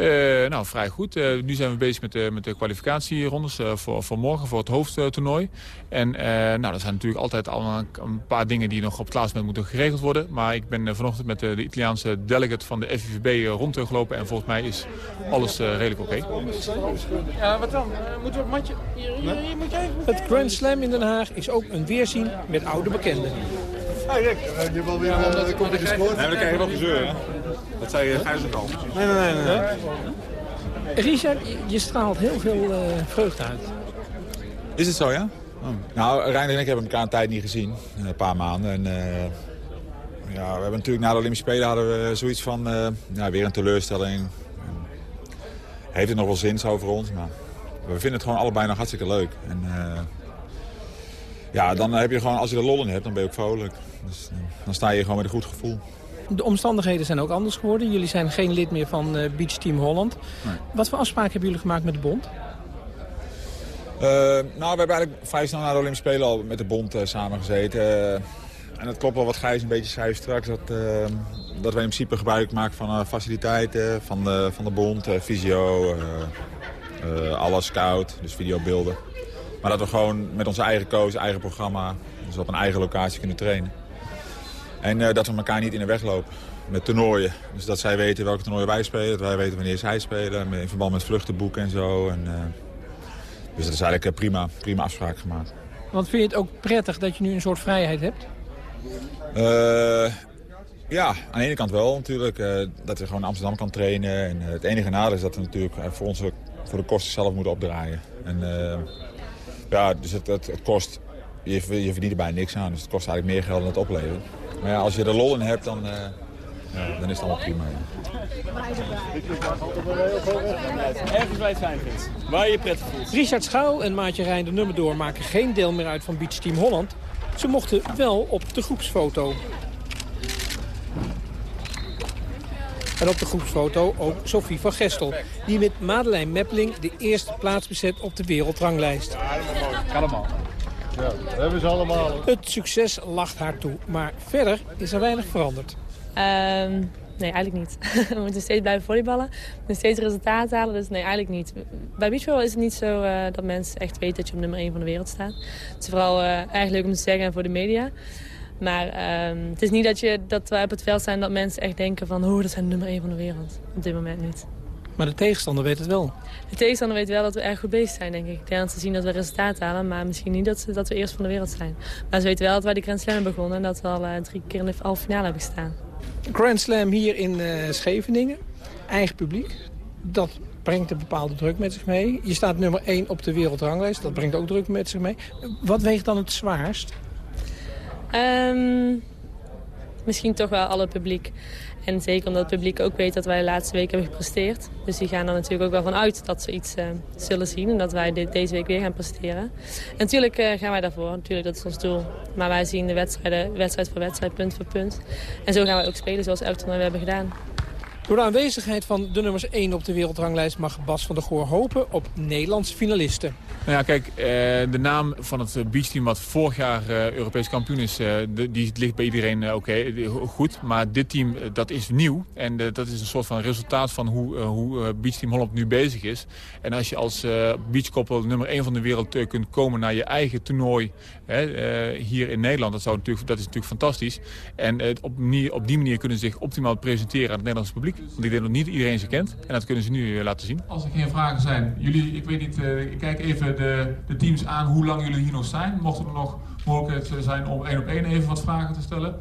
Uh, nou, vrij goed. Uh, nu zijn we bezig met de, met de kwalificatierondes uh, voor, voor morgen, voor het hoofdtoernooi. En nou, er zijn natuurlijk altijd al een, een, paar dingen die nog op het laatste moment moeten geregeld worden. Maar ik ben vanochtend met de, de Italiaanse delegate van de FIVB rondgelopen. En volgens mij is alles redelijk oké. Okay. Ja, wat dan? moeten we het matje... Hier, hier, hier moet jij Het Grand Slam in Den Haag is ook een weerzien met oude bekenden. Hey Rick, heb je wel weer ja, uh, kom je gescoord? Nee, dan krijg je wel gezeur, hè? Dat zei ook al. Nee, nee, nee. nee. Richard, je straalt heel veel uh, vreugde uit. Is het zo, ja? Oh. Nou, Reiner en ik hebben elkaar een tijd niet gezien. Een paar maanden. En, uh, ja, we hebben natuurlijk na de Olympische Spelen hadden we zoiets van... Uh, ja, weer een teleurstelling. Heeft het nog wel zin zo voor ons, maar... We vinden het gewoon allebei nog hartstikke leuk. En, ja, dan heb je gewoon, als je er lol in hebt, dan ben je ook vrolijk. Dus, dan sta je gewoon met een goed gevoel. De omstandigheden zijn ook anders geworden. Jullie zijn geen lid meer van uh, Beach Team Holland. Nee. Wat voor afspraken hebben jullie gemaakt met de bond? Uh, nou, we hebben eigenlijk vrij snel na de Olympische Spelen al met de bond uh, samengezeten. Uh, en het klopt wel wat Gijs een beetje zei straks. Dat, dat we in principe gebruik maken van faciliteiten van de, van de bond, fysio, alles scout, dus videobeelden. Maar dat we gewoon met onze eigen coach, eigen programma, dus op een eigen locatie kunnen trainen. En dat we elkaar niet in de weg lopen met toernooien. Dus dat zij weten welke toernooien wij spelen, dat wij weten wanneer zij spelen. In verband met vluchtenboeken en zo. En, dus dat is eigenlijk een prima, prima afspraak gemaakt. Want vind je het ook prettig dat je nu een soort vrijheid hebt? Uh, ja, aan de ene kant wel natuurlijk. Uh, dat je gewoon in Amsterdam kan trainen. En, het enige nadeel is dat we natuurlijk voor, onze, voor de kosten zelf moeten opdraaien. En, ja, dus het, het, het, kost... Je, je verdient er bijna niks aan. Dus het kost eigenlijk meer geld dan het opleveren. Maar ja, als je er lol in hebt, dan, ja, dan is het allemaal prima. Ergens bij het fijn vindt. Waar je prettig voelt. Richard Schuil en Maatje Rijn de nummerdoor maken geen deel meer uit van Beach Team Holland. Ze mochten wel op de groepsfoto. En op de groepsfoto ook Sophie van Gestel. Die met Madeleine Meppeling de eerste plaats bezet op de wereldranglijst. Allemaal. Ja, dat hebben ze allemaal. Het succes lacht haar toe. Maar verder is er weinig veranderd. Um, nee, eigenlijk niet. [laughs] we moeten steeds blijven volleyballen. We moeten steeds resultaten halen. Dus nee, eigenlijk niet. Bij beachvolleybal is het niet zo uh, dat mensen echt weten dat je op nummer 1 van de wereld staat. Het is vooral uh, eigenlijk leuk om te zeggen voor de media. Maar um, het is niet dat, je, dat we op het veld zijn dat mensen echt denken van... oh, dat zijn nummer 1 van de wereld. Op dit moment niet. Maar de tegenstander weet het wel. De tegenstander weet wel dat we erg goed bezig zijn, denk ik. Ze zien dat we resultaten halen, maar misschien niet dat, ze, dat we eerst van de wereld zijn. Maar ze weten wel dat wij de Grand Slam hebben begonnen... en dat we al uh, drie keer in de halve finale hebben gestaan. Grand Slam hier in uh, Scheveningen. Eigen publiek. Dat brengt een bepaalde druk met zich mee. Je staat nummer 1 op de wereldranglijst. Dat brengt ook druk met zich mee. Wat weegt dan het zwaarst? Um, misschien toch wel alle publiek. En zeker omdat het publiek ook weet dat wij de laatste week hebben gepresteerd. Dus die gaan er natuurlijk ook wel van uit dat ze iets uh, zullen zien. En dat wij dit, deze week weer gaan presteren. En natuurlijk uh, gaan wij daarvoor. Natuurlijk, dat is ons doel. Maar wij zien de wedstrijden wedstrijd voor wedstrijd, punt voor punt. En zo gaan wij ook spelen zoals elk toernooi we hebben gedaan. Door de aanwezigheid van de nummers 1 op de wereldranglijst... mag Bas van der Goor hopen op Nederlandse finalisten. Nou ja, kijk, de naam van het beachteam wat vorig jaar Europees kampioen is... die ligt bij iedereen oké, goed. Maar dit team, dat is nieuw. En dat is een soort van resultaat van hoe, hoe beachteam Holland nu bezig is. En als je als beachkoppel nummer 1 van de wereld kunt komen... naar je eigen toernooi hier in Nederland, dat, zou natuurlijk, dat is natuurlijk fantastisch. En op, op die manier kunnen ze zich optimaal presenteren aan het Nederlandse publiek. Want ik denk dat niet iedereen ze kent. En dat kunnen ze nu laten zien. Als er geen vragen zijn, jullie, ik weet niet, ik kijk even de, de, teams aan hoe lang jullie hier nog zijn. Mocht er nog mogelijkheid zijn om één op één even wat vragen te stellen.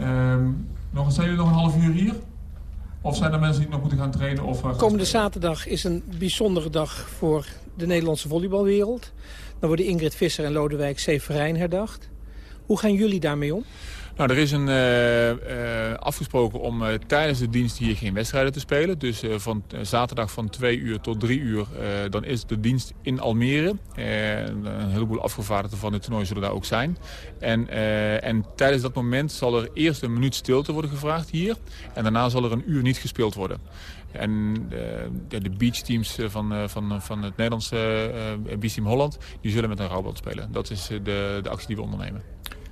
Um, nog, zijn jullie nog een half uur hier? Of zijn er mensen die nog moeten gaan trainen? Of, uh, Komende zaterdag is een bijzondere dag voor de Nederlandse volleybalwereld. Dan worden Ingrid Visser en Lodewijk Severijn herdacht. Hoe gaan jullie daarmee om? Nou, er is een, uh, uh, afgesproken om uh, tijdens de dienst hier geen wedstrijden te spelen. Dus van zaterdag van 2 uur tot 3 uur, dan is de dienst in Almere. een heleboel afgevaardigden van het toernooi zullen daar ook zijn. En, en tijdens dat moment zal er eerst een minuut stilte worden gevraagd hier. En daarna zal er een uur niet gespeeld worden. En de, de beachteams van, van, van het Nederlandse beachteam Holland... die zullen met een rouwband spelen. Dat is de, de actie die we ondernemen.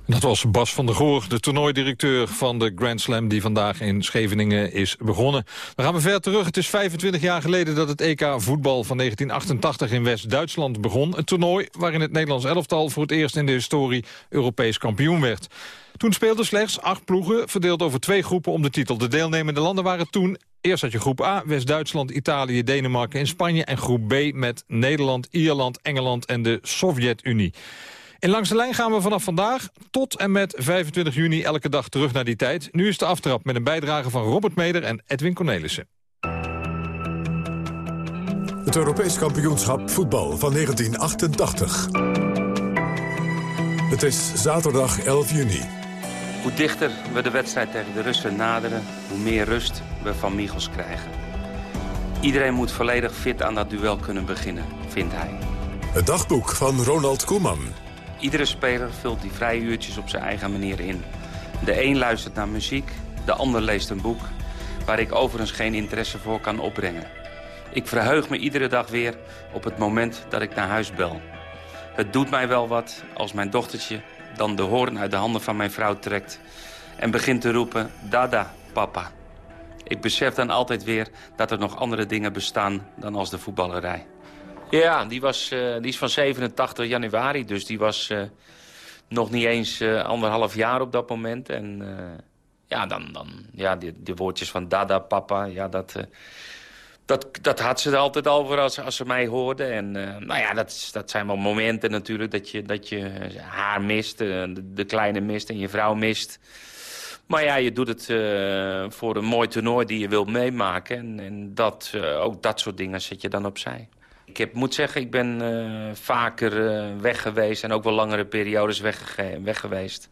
Dat was Bas van der Goor, de toernooidirecteur van de Grand Slam... die vandaag in Scheveningen is begonnen. Dan gaan we ver terug. Het is 25 jaar geleden dat het EK voetbal van 1988 in West-Duitsland begon. Een toernooi waarin het Nederlands elftal voor het eerst in de historie Europees kampioen werd. Toen speelden slechts acht ploegen, verdeeld over twee groepen om de titel. De deelnemende landen waren toen Eerst had je groep A, West-Duitsland, Italië, Denemarken en Spanje... en groep B met Nederland, Ierland, Engeland en de Sovjet-Unie. In Langs de Lijn gaan we vanaf vandaag tot en met 25 juni elke dag terug naar die tijd. Nu is de aftrap met een bijdrage van Robert Meder en Edwin Cornelissen. Het Europees kampioenschap voetbal van 1988. Het is zaterdag 11 juni. Hoe dichter we de wedstrijd tegen de Russen naderen, hoe meer rust we van Michels krijgen. Iedereen moet volledig fit aan dat duel kunnen beginnen, vindt hij. Het dagboek van Ronald Koeman. Iedere speler vult die vrije uurtjes op zijn eigen manier in. De een luistert naar muziek, de ander leest een boek... waar ik overigens geen interesse voor kan opbrengen. Ik verheug me iedere dag weer op het moment dat ik naar huis bel. Het doet mij wel wat als mijn dochtertje dan de hoorn uit de handen van mijn vrouw trekt... en begint te roepen, dada, papa. Ik besef dan altijd weer dat er nog andere dingen bestaan dan als de voetballerij. Ja, die, was, uh, die is van 87 januari, dus die was uh, nog niet eens uh, anderhalf jaar op dat moment. En ja, dan, dan ja, die, die, woordjes van dada, papa, ja, dat, dat, dat had ze er altijd over als, als ze mij hoorden. En nou ja, dat, dat zijn wel momenten natuurlijk dat je, dat je haar mist, de, de kleine mist en je vrouw mist. Maar ja, je doet het voor een mooi toernooi die je wilt meemaken. En, en dat, ook dat soort dingen zet je dan opzij. Ik heb, moet zeggen, ik ben uh, vaker weg geweest en ook wel langere periodes weg, weg, geweest.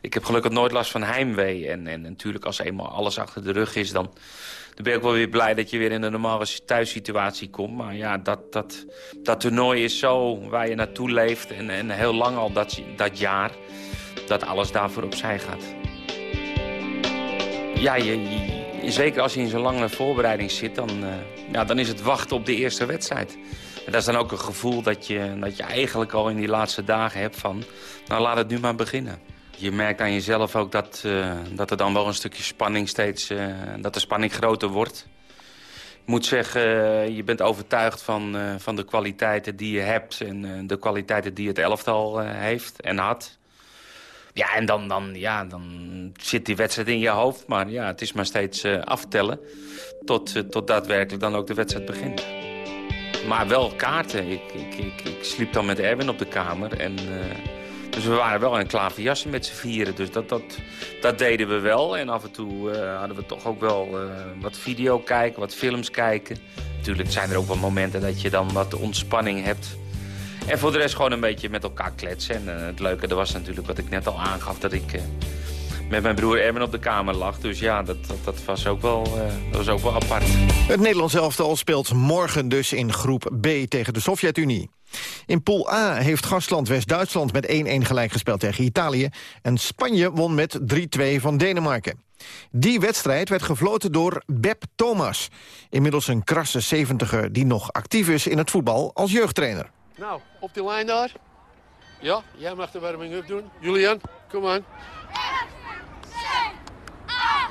Ik heb gelukkig nooit last van heimwee. En, en natuurlijk als eenmaal alles achter de rug is, dan, dan ben ik wel weer blij dat je weer in een normale thuissituatie komt. Maar ja, dat, dat, dat toernooi is zo waar je naartoe leeft en, en heel lang al dat, dat jaar, dat alles daarvoor opzij gaat. Ja, je, je, zeker als je in zo'n lange voorbereiding zit... Dan, uh, ja, dan is het wachten op de eerste wedstrijd. En dat is dan ook een gevoel dat je, dat je eigenlijk al in die laatste dagen hebt van... nou, laat het nu maar beginnen. Je merkt aan jezelf ook dat, uh, dat er dan wel een stukje spanning steeds... Uh, dat de spanning groter wordt. Ik moet zeggen, je bent overtuigd van, van de kwaliteiten die je hebt... en de kwaliteiten die het elftal heeft en had... Ja, en dan, dan, ja, dan zit die wedstrijd in je hoofd. Maar ja, het is maar steeds uh, aftellen tot, uh, tot daadwerkelijk dan ook de wedstrijd begint. Maar wel kaarten. Ik, ik, ik, ik sliep dan met Erwin op de kamer. En, uh, dus we waren wel in klaverjassen met z'n vieren. Dus dat, dat, dat deden we wel. En af en toe hadden we toch ook wel wat video kijken, wat films kijken. Natuurlijk zijn er ook wel momenten dat je dan wat ontspanning hebt... En voor de rest gewoon een beetje met elkaar kletsen. En uh, het leuke was natuurlijk wat ik net al aangaf... dat ik uh, met mijn broer Erwin op de kamer lag. Dus ja, dat, dat, was, ook wel, uh, dat was ook wel apart. Het Nederlands elftal speelt morgen dus in groep B tegen de Sovjet-Unie. In pool A heeft gastland West-Duitsland met 1-1 gelijk gespeeld tegen Italië... en Spanje won met 3-2 van Denemarken. Die wedstrijd werd gefloten door Beb Thomas. Inmiddels een krasse 70er die nog actief is in het voetbal als jeugdtrainer. Nou, op die lijn daar. Ja, jij mag de warming-up doen. Julian, kom aan.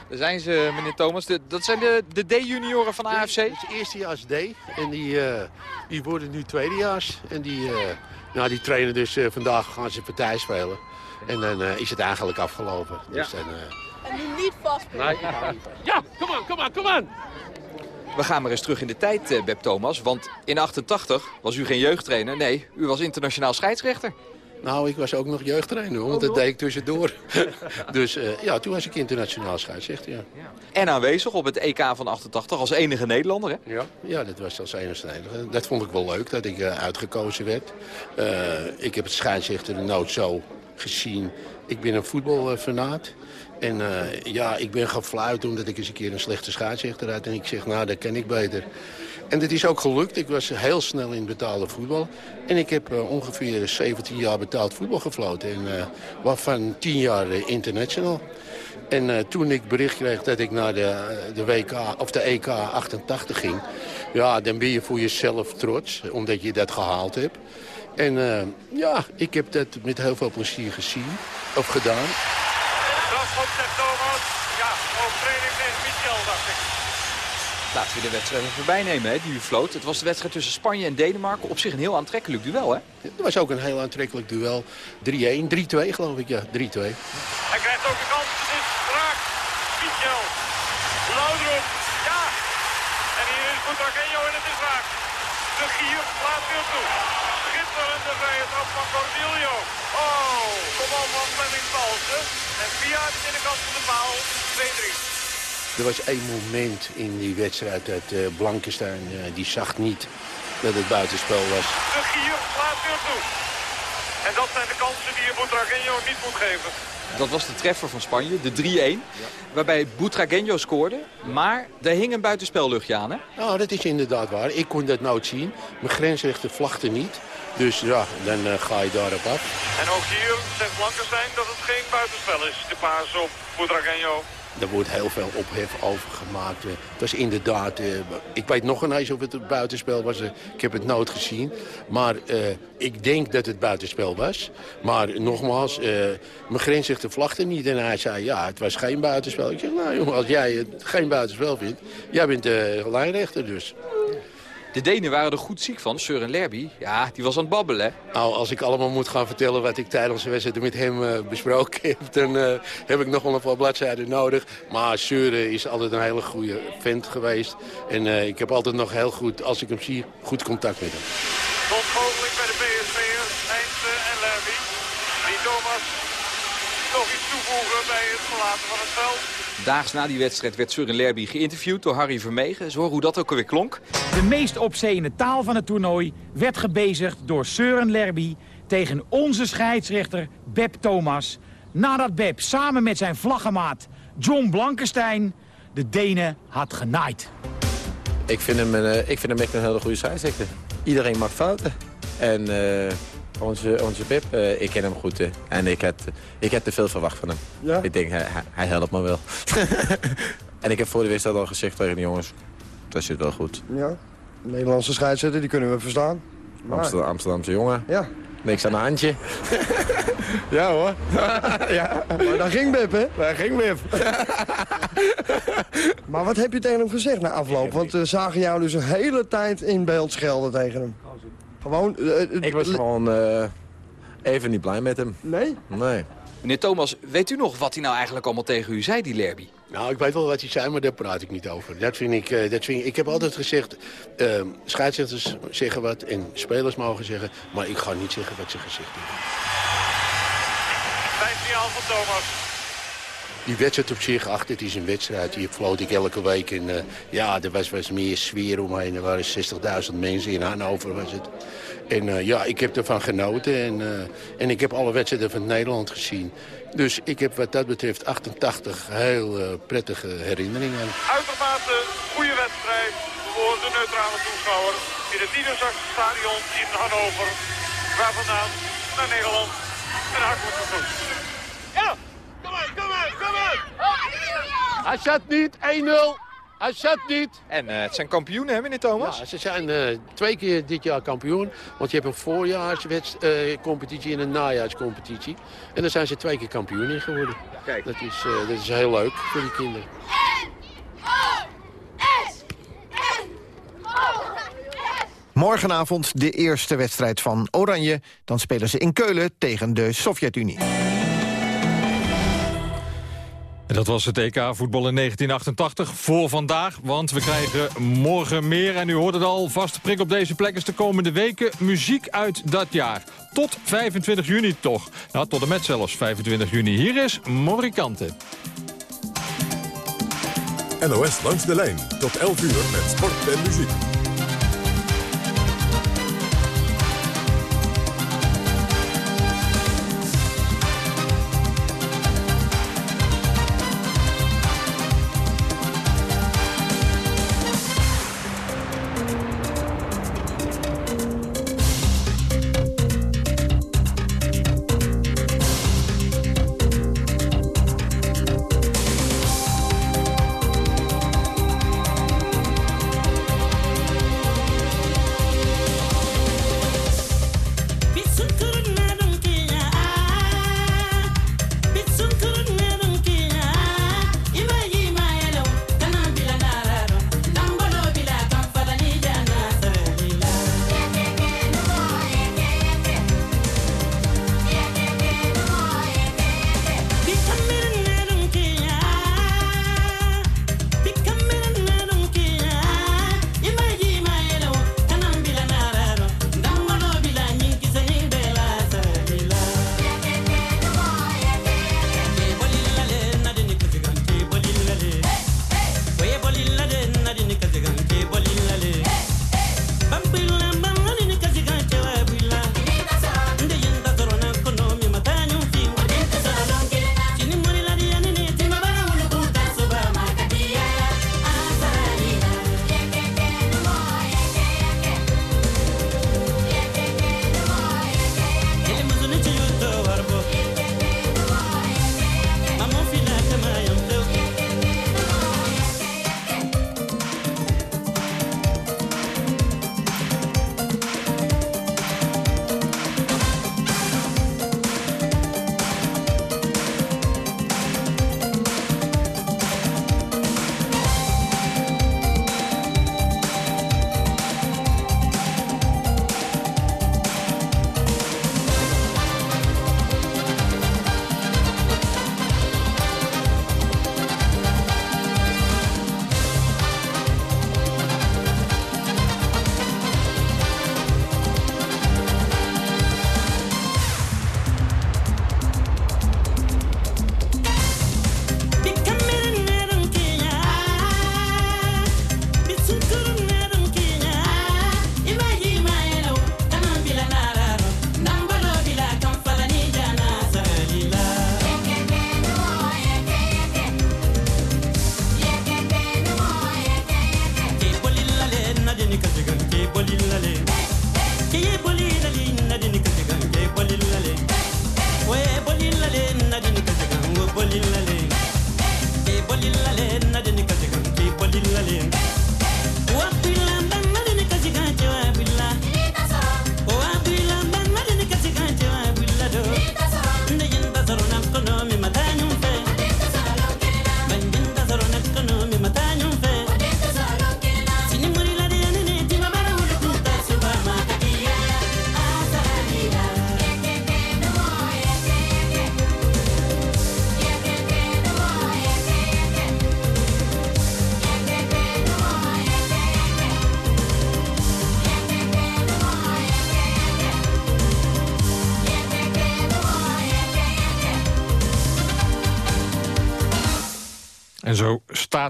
Daar zijn ze, meneer Thomas. De, dat zijn de, de D-junioren van AFC? Het is eerstejaars D. En die, uh, die worden nu tweedejaars. En die, uh, nou, die trainen dus uh, vandaag gaan ze partij spelen. En dan is het eigenlijk afgelopen. Ja. Dus dan, en nu niet vast. Nee, ja, kom aan, kom aan, kom aan. We gaan maar eens terug in de tijd, uh, Beb Thomas. Want in 88 was u geen jeugdtrainer. Nee, u was internationaal scheidsrechter. Nou, ik was ook nog jeugdtrainer, want dat deed ik tussendoor. [laughs] dus uh, ja, toen was ik internationaal scheidsrechter, ja. En aanwezig op het EK van 88 als enige Nederlander, hè? Ja, ja dat was als enige Nederlander. Dat vond ik wel leuk, dat ik uh, uitgekozen werd. ik heb het scheidsrechter nooit zo gezien. Ik ben een voetbalfanaat. En uh, ja, ik ben gaan fluiten omdat ik eens een keer een slechte scheidsrechter had. En ik zeg, nou, dat ken ik beter. En dat is ook gelukt. Ik was heel snel in betaalde voetbal. En ik heb uh, ongeveer 17 jaar betaald voetbal gefloten. En uh, waarvan 10 jaar international. En toen ik bericht kreeg dat ik naar de, de, WK, of de EK 88 ging... ja, dan ben je voor jezelf trots, omdat je dat gehaald hebt. En ja, ik heb dat met heel veel plezier gezien, of gedaan. Zegt Thomas. Ja, overtreding tegen Michel, dacht ik. Laten we de wedstrijd even voorbij nemen, hè, die u floot. Het was de wedstrijd tussen Spanje en Denemarken. Op zich een heel aantrekkelijk duel, hè? Het was ook een heel aantrekkelijk duel. 3-1, 3-2 geloof ik, ja. 3-2. Hij krijgt ook de kans. Het is raak. Michel. Laudrup. Ja. En hier is Boutagenio en het is raak. De Gier laat weer toe. Schitterende vrije trap van Cornelio. Oh, kom op van Fleming Palsen. En via de binnenkant van de paal 2-3. Er was één moment in die wedstrijd dat uh, Blankenstein, uh, die zag niet dat het buitenspel was. De Gier laat weer toe. En dat zijn de kansen die je Butragueño niet moet geven. Dat was de treffer van Spanje, de 3-1. Waarbij Butragueño scoorde, maar er hing een buitenspelluchtje aan, hè? Nou, dat is inderdaad waar. Ik kon dat nooit zien. Mijn grensrechter vlagte niet. Dus ja, dan uh, ga je daarop af. En ook hier zegt Blankenstein dat het geen buitenspel is. De paas op Butragueño. Er wordt heel veel ophef over gemaakt. Het was inderdaad... Uh, ik weet nog eens of het een buitenspel was. ik heb het nooit gezien. Maar ik denk dat het buitenspel was. Maar nogmaals, uh, mijn grensrechter vlagde niet. En hij zei, ja, het was geen buitenspel. Ik zeg, nou jongen, als jij het geen buitenspel vindt... jij bent de lijnrechter dus. De Denen waren er goed ziek van. Søren Lerby, ja, die was aan het babbelen. Nou, als ik allemaal moet gaan vertellen wat ik tijdens de wedstrijd met hem uh, besproken [laughs] heb... dan uh, heb ik nog wel een paar bladzijden nodig. Maar Søren is altijd een hele goede vent geweest. En uh, ik heb altijd nog heel goed, als ik hem zie, goed contact met hem. Ontgoocheling bij de PSV'ers, Eindse en Lerby. Die Thomas nog iets toevoegen bij het verlaten van het veld. Daags na die wedstrijd werd Søren Lerby geïnterviewd door Harry Vermegen. Zo hoe dat ook alweer klonk. De meest obscene taal van het toernooi werd gebezigd door Søren Lerby... tegen onze scheidsrechter Beb Thomas... nadat Beb samen met zijn vlaggemaat John Blankenstein de Denen had genaaid. Ik vind hem, een, ik vind hem echt een hele goede scheidsrechter. Iedereen maakt fouten. En... Uh... Onze, onze Pip, uh, ik ken hem goed. Uh, en ik had, ik had te veel verwacht van hem. Ja? Ik denk, hij, hij helpt me wel. [laughs] en ik heb voor de wedstrijd al gezegd tegen de jongens, dat zit wel goed. Ja, Nederlandse scheidsrechter, die kunnen we verstaan. Amsterdam, Amsterdamse jongen. Ja. Niks aan de handje. [laughs] ja hoor. [laughs] ja. Maar daar ging Bip, hè? Daar ging Bip. maar wat heb je tegen hem gezegd na afloop? Want we zagen jou dus een hele tijd in beeld schelden tegen hem. Gewoon... Uh, ik was gewoon uh, even niet blij met hem. Nee? Nee. Meneer Thomas, weet u nog wat hij nou eigenlijk allemaal tegen u zei, die Lerby? Nou, ik weet wel wat hij zei, maar daar praat ik niet over. Dat vind ik, uh, dat vind ik, ik heb altijd gezegd, uh, scheidsrechters zeggen wat en spelers mogen zeggen. Maar ik ga niet zeggen wat ze gezegd hebben. 15 jaar van Thomas. Die wedstrijd op zich, ach, het is een wedstrijd. Die floot ik elke week. En uh, ja, er was, was meer sfeer omheen. Er waren 60.000 mensen in Hannover was het. En uh, ja, ik heb ervan genoten. En, uh, en ik heb alle wedstrijden van Nederland gezien. Dus ik heb wat dat betreft 88 heel prettige herinneringen. Uitermate goede wedstrijd voor de neutrale toeschouwer. In het Niedersachsenstadion in Hannover. Waar vandaan naar Nederland. En hartelijk gegroet. Kom maar, kom maar, kom maar! Niet, 1-0. Hij zat niet. En uh, het zijn kampioenen, hè, meneer Thomas? Ja, ze zijn uh, twee keer dit jaar kampioen. Want je hebt een voorjaarscompetitie uh, en een najaarscompetitie. En daar zijn ze twee keer kampioen in geworden. Kijk. Dat is, dat is heel leuk voor die kinderen. Morgenavond de eerste wedstrijd van Oranje. Dan spelen ze in Keulen tegen de Sovjet-Unie. En dat was het EK voetbal in 1988 voor vandaag. Want we krijgen morgen meer. En u hoort het al, vaste prik op deze plek is de komende weken muziek uit dat jaar. Tot 25 juni toch. Nou, tot en met zelfs 25 juni. Hier is Morikante. NOS langs de lijn. Tot 11 uur met sport en muziek.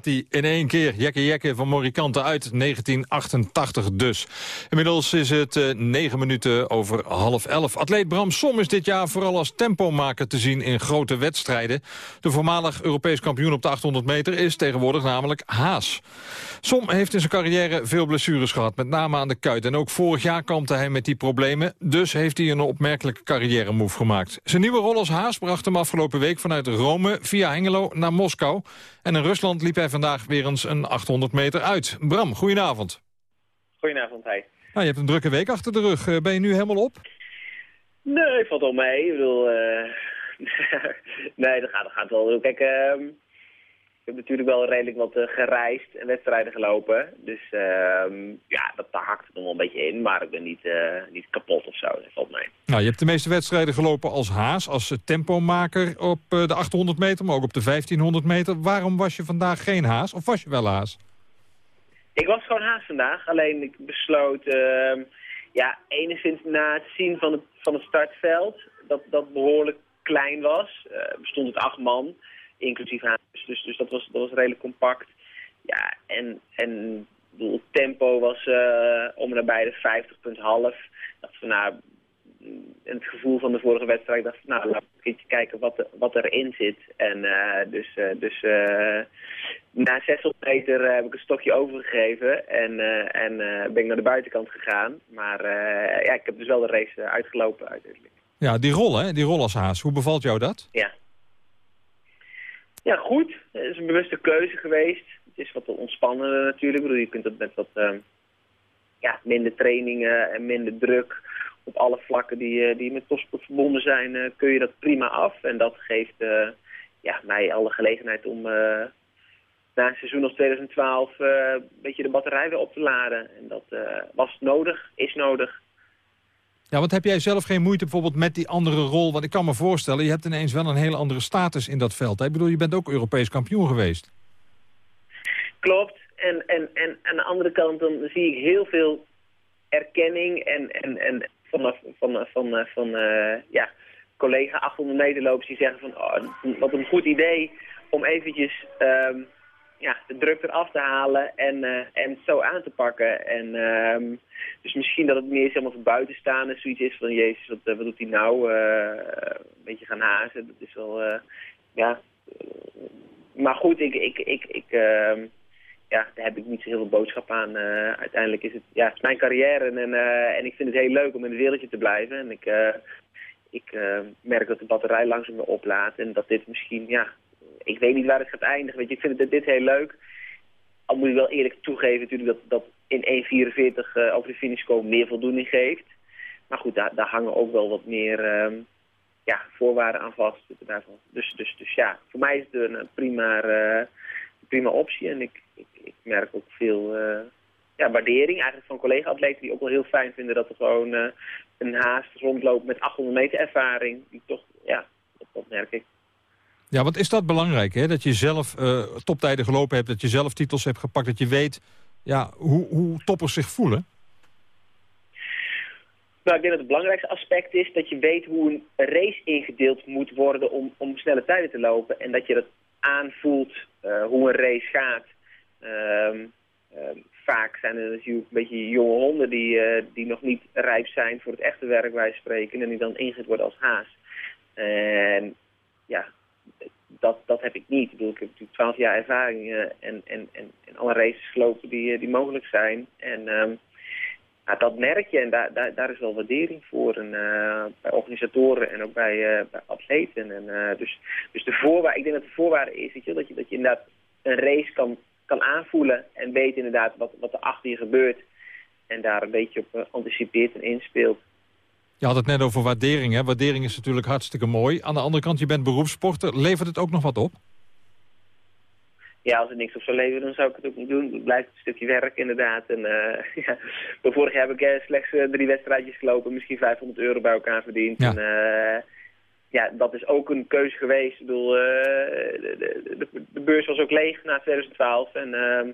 Staat hij in één keer. Jekke Jekke van Morikante uit 1988 dus. Inmiddels is het uh, negen minuten over half elf. Atleet Bram Som is dit jaar vooral als tempomaker te zien in grote wedstrijden. De voormalig Europees kampioen op de 800 meter is tegenwoordig namelijk Haas. Som heeft in zijn carrière veel blessures gehad, met name aan de kuit. En ook vorig jaar kampte hij met die problemen. Dus heeft hij een opmerkelijke carrière move gemaakt. Zijn nieuwe rol als Haas bracht hem afgelopen week vanuit Rome via Hengelo naar Moskou. En in Rusland liep hij vandaag weer eens een 800 meter uit. Bram, goedenavond. Goedenavond, hij. Nou, je hebt een drukke week achter de rug. Eh, ben je nu helemaal op? Nee, valt wel mee. Ik bedoel, uh... [laughs] nee, dat gaat, dat gaat wel. Kijk, uh... ik heb natuurlijk wel redelijk wat uh, gereisd en wedstrijden gelopen. Dus uh... ja, dat, daar hakt nog wel een beetje in. Maar ik ben niet, niet kapot of zo. Dat valt mee. Nou, je hebt de meeste wedstrijden gelopen als haas, als tempomaker op de 800 meter, maar ook op de 1500 meter. Waarom was je vandaag geen haas? Of was je wel haas? Ik was gewoon haast vandaag, alleen ik besloot, uh, ja, enigszins na het zien van het, van het startveld, dat dat behoorlijk klein was. Uh, bestond het acht man, inclusief haas, dus, dus dat, was, dat was redelijk compact. Ja, en, en het tempo was uh, om en nabij de 50,5. Dat van, nou, het gevoel van de vorige wedstrijd, dacht nou, laat ik eens kijken wat, er, wat erin zit. En uh, dus, uh, dus na 600 meter heb ik een stokje overgegeven en, en ben ik naar de buitenkant gegaan. Maar ja, ik heb dus wel de race uitgelopen uiteindelijk. Ja, die rol hè, die rol als haas, hoe bevalt jou dat? Ja. Ja, goed. Het is een bewuste keuze geweest. Het is wat ontspannender natuurlijk. Ik bedoel, je kunt het met wat ja, minder trainingen en minder druk op alle vlakken die, die met topsport verbonden zijn, kun je dat prima af. En dat geeft uh, ja, mij alle gelegenheid om na een seizoen als 2012 uh, een beetje de batterij weer op te laden. En dat was nodig, is nodig. Ja, want heb jij zelf geen moeite bijvoorbeeld met die andere rol? Want ik kan me voorstellen, je hebt ineens wel een hele andere status in dat veld. Hè? Ik bedoel, je bent ook Europees kampioen geweest. Klopt. En, en, en aan de andere kant dan zie ik heel veel erkenning en, en, en van, van, van, van uh, ja, collega 800 meter lopers die zeggen van oh, wat een goed idee om eventjes um, ja, de druk eraf te halen en, uh, en zo aan te pakken. En, um, dus misschien dat het meer helemaal van buitenstaanders zoiets is van jezus, wat, wat doet hij nou? Uh, een beetje gaan hazen, dat is wel, ja... maar goed, ik, ik, ik, ik uh, ja, daar heb ik niet zo heel veel boodschap aan. Uiteindelijk is het, ja, is mijn carrière en, uh, en ik vind het heel leuk om in het wereldje te blijven. En ik, ik merk dat de batterij langzaam weer oplaat en dat dit misschien, ja, ik weet niet waar het gaat eindigen. Weet je, ik vind dit, dit heel leuk. Al moet ik wel eerlijk toegeven natuurlijk dat, dat in 1.44 over de finish komen meer voldoening geeft. Maar goed, daar, daar hangen ook wel wat meer um, ja, voorwaarden aan vast. Dus, dus, dus ja, voor mij is het een prima, prima optie en ik, ik, merk ook veel uh, ja, waardering eigenlijk van collega-atleten die ook wel heel fijn vinden dat er gewoon een haast rondloopt met 800 meter ervaring. Die toch, ja, dat merk ik. Ja, want is dat belangrijk, hè? Dat je zelf uh, toptijden gelopen hebt, dat je zelf titels hebt gepakt, dat je weet ja, hoe, hoe toppers zich voelen? Nou, ik denk dat het belangrijkste aspect is dat je weet hoe een race ingedeeld moet worden om, om snelle tijden te lopen. En dat je dat aanvoelt uh, hoe een race gaat. Um, um, vaak zijn er natuurlijk een beetje jonge honden die, uh, die nog niet rijp zijn voor het echte werk wij spreken en die dan ingezet worden als haas. En ja, dat, dat heb ik niet. Ik bedoel, ik heb natuurlijk twaalf jaar ervaring uh, en, en, en, en alle races gelopen die, die mogelijk zijn. En nou, dat merk je en daar, daar, daar is wel waardering voor. En, uh, bij organisatoren en ook bij, atleten. En, dus, dus de voorwaarde, ik denk dat de voorwaarde is weet je, dat, je, dat je inderdaad een race kan, kan aanvoelen en weet inderdaad wat, wat er achter je gebeurt. En daar een beetje op anticipeert en inspeelt. Je had het net over waardering. Hè? Waardering is natuurlijk hartstikke mooi. Aan de andere kant, je bent beroepssporter. Levert het ook nog wat op? ja, als er niks op zou leveren, dan zou ik het ook niet doen. Het blijft een stukje werk inderdaad. En uh, [laughs] ja, vorig jaar heb ik uh, slechts uh, drie wedstrijdjes gelopen, misschien 500 euro bij elkaar verdiend. Ja. En ja, dat is ook een keuze geweest. Ik bedoel, de, de, de, beurs was ook leeg na 2012. En ehm,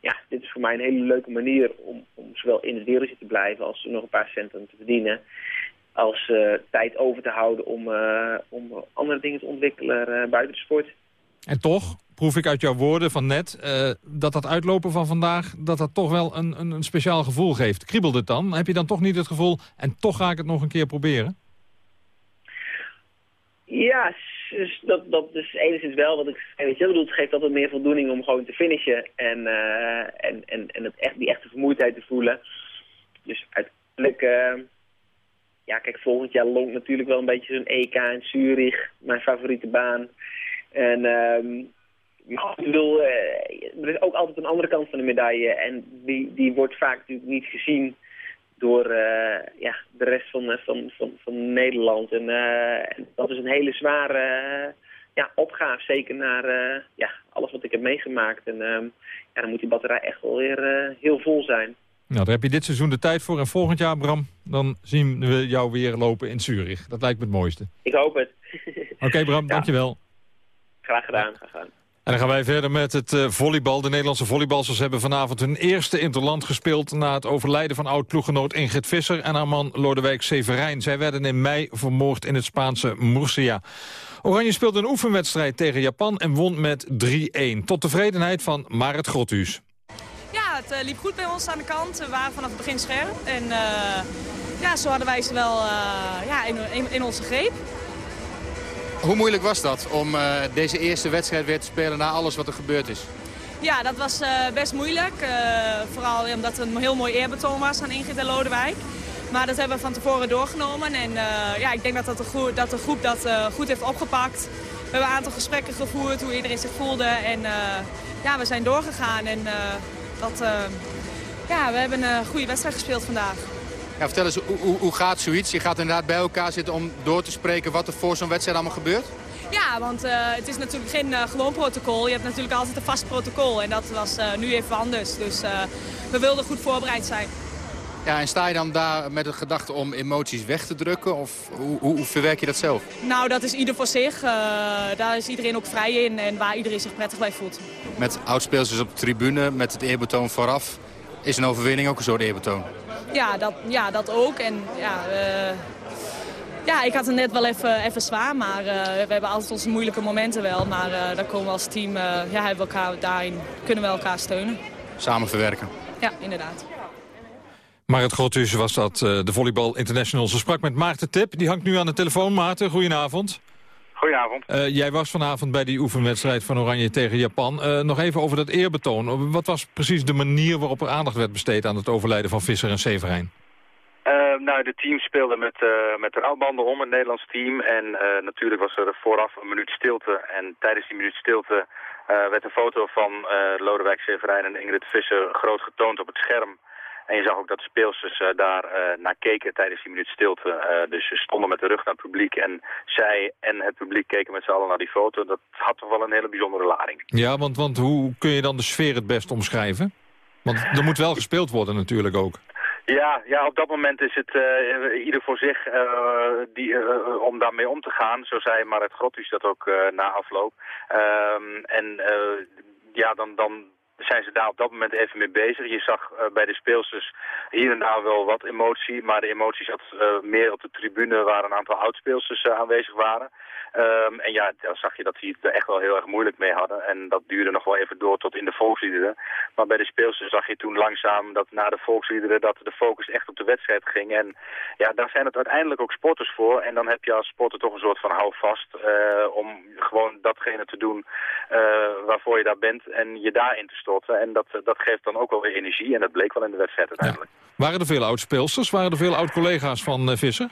ja, dit is voor mij een hele leuke manier om, om zowel in het wereldje te blijven als nog een paar centen te verdienen. Als tijd over te houden om, om andere dingen te ontwikkelen buiten de sport. En toch proef ik uit jouw woorden van net... Dat dat uitlopen van vandaag dat dat toch wel een, een, een speciaal gevoel geeft. Kriebelt het dan? Heb je dan toch niet het gevoel... en toch ga ik het nog een keer proberen? Ja, dus dat, dat is enigszins wel wat ik weet je, bedoel, het geeft altijd meer voldoening om gewoon te finishen en, uh, en, en, en het echt, die echte vermoeidheid te voelen. Dus uiteindelijk, uh, ja kijk, volgend jaar longt natuurlijk wel een beetje zo'n EK in Zurich, mijn favoriete baan. En maar ik bedoel, uh, er is ook altijd een andere kant van de medaille en die, die wordt vaak natuurlijk niet gezien door uh, ja, de rest van, van, van, van Nederland. En, dat is een hele zware ja, opgave, zeker naar ja, alles wat ik heb meegemaakt. En ehm, ja, dan moet die batterij echt wel weer heel vol zijn. Nou, daar heb je dit seizoen de tijd voor. En volgend jaar, Bram, dan zien we jou weer lopen in Zurich. Dat lijkt me het mooiste. Ik hoop het. Oké, okay, Bram, [laughs] ja. dankjewel. Graag gedaan, graag gedaan. En dan gaan wij verder met het uh, volleybal. De Nederlandse volleybalsters hebben vanavond hun eerste interland gespeeld... na het overlijden van oud-ploeggenoot Ingrid Visser en haar man Lodewijk Severijn. Zij werden in mei vermoord in het Spaanse Murcia. Oranje speelde een oefenwedstrijd tegen Japan en won met 3-1. Tot tevredenheid van Marit Grothuus. Het uh, liep goed bij ons aan de kant. We waren vanaf het begin scherp. En uh, ja, zo hadden wij ze wel ja, in, in, in onze greep. Hoe moeilijk was dat om uh, deze eerste wedstrijd weer te spelen na alles wat er gebeurd is? Ja, dat was uh, best moeilijk. Uh, vooral omdat het een heel mooi eerbetoon was aan Ingrid en Lodewijk. Maar dat hebben we van tevoren doorgenomen. En ja, ik denk dat, dat, de, groep dat de groep dat goed heeft opgepakt. We hebben een aantal gesprekken gevoerd, hoe iedereen zich voelde. En ja, we zijn doorgegaan. En dat, ja, we hebben een goede wedstrijd gespeeld vandaag. Ja, vertel eens, hoe, hoe gaat zoiets? Je gaat inderdaad bij elkaar zitten om door te spreken wat er voor zo'n wedstrijd allemaal gebeurt? Ja, want uh, het is natuurlijk geen uh, gewoon protocol. Je hebt natuurlijk altijd een vast protocol. En dat was uh, nu even anders. Dus we wilden goed voorbereid zijn. Ja, en sta je dan daar met de gedachte om emoties weg te drukken? Of hoe, hoe, hoe verwerk je dat zelf? Nou, dat is ieder voor zich. daar is iedereen ook vrij in en waar iedereen zich prettig bij voelt. Met oudspelers op de tribune, met het eerbetoon vooraf... is een overwinning ook een soort eerbetoon? Ja, dat, ja, dat ook. En ja, uh, ja, ik had het net wel even, even zwaar, maar uh, we hebben altijd onze moeilijke momenten wel. Maar uh, daar komen we als team, ja, hebben we elkaar, daarin kunnen we elkaar steunen. Samen verwerken. Ja, inderdaad. Marit Grothus was dat, de Volleybal International. Ze sprak met Maarten Tip, die hangt nu aan de telefoon. Maarten, goedenavond. Goedenavond. Uh, jij was vanavond bij die oefenwedstrijd van Oranje tegen Japan. Uh, nog even over dat eerbetoon. Wat was precies de manier waarop er aandacht werd besteed aan het overlijden van Visser en Severijn? Nou, de team speelde met, met de rouwbanden om, het Nederlands team. En natuurlijk was er vooraf een minuut stilte. En tijdens die minuut stilte werd een foto van Lodewijk Severijn en Ingrid Visser groot getoond op het scherm. En je zag ook dat de speelsters uh, daar uh, naar keken tijdens die minuut stilte. Uh, dus ze stonden met de rug naar het publiek en zij en het publiek keken met z'n allen naar die foto. Dat had toch wel een hele bijzondere lading. Ja, want, want hoe kun je dan de sfeer het best omschrijven? Want er moet wel gespeeld worden natuurlijk ook. Ja, ja, op dat moment is het uh, ieder voor zich uh, die, uh, om daarmee om te gaan. Zo zei Marit Grottus dat ook na afloop. Ehm, en ja, dan, dan zijn ze daar op dat moment even mee bezig. Je zag uh, bij de speelsters hier en daar wel wat emotie, maar de emotie zat uh, meer op de tribune waar een aantal oudspeelsters uh, aanwezig waren. Um, en ja, dan zag je dat die het er echt wel heel erg moeilijk mee hadden. En dat duurde nog wel even door tot in de volksliederen. Maar bij de speelsters zag je toen langzaam dat na de volksliederen dat de focus echt op de wedstrijd ging. En ja, daar zijn het uiteindelijk ook sporters voor. En dan heb je als sporter toch een soort van houvast om gewoon datgene te doen waarvoor je daar bent en je daarin te storten. En dat, dat geeft dan ook wel weer energie en dat bleek wel in de wedstrijd uiteindelijk. Waren er veel oud-speelsters? Waren er veel oud-collega's van uh, Visser?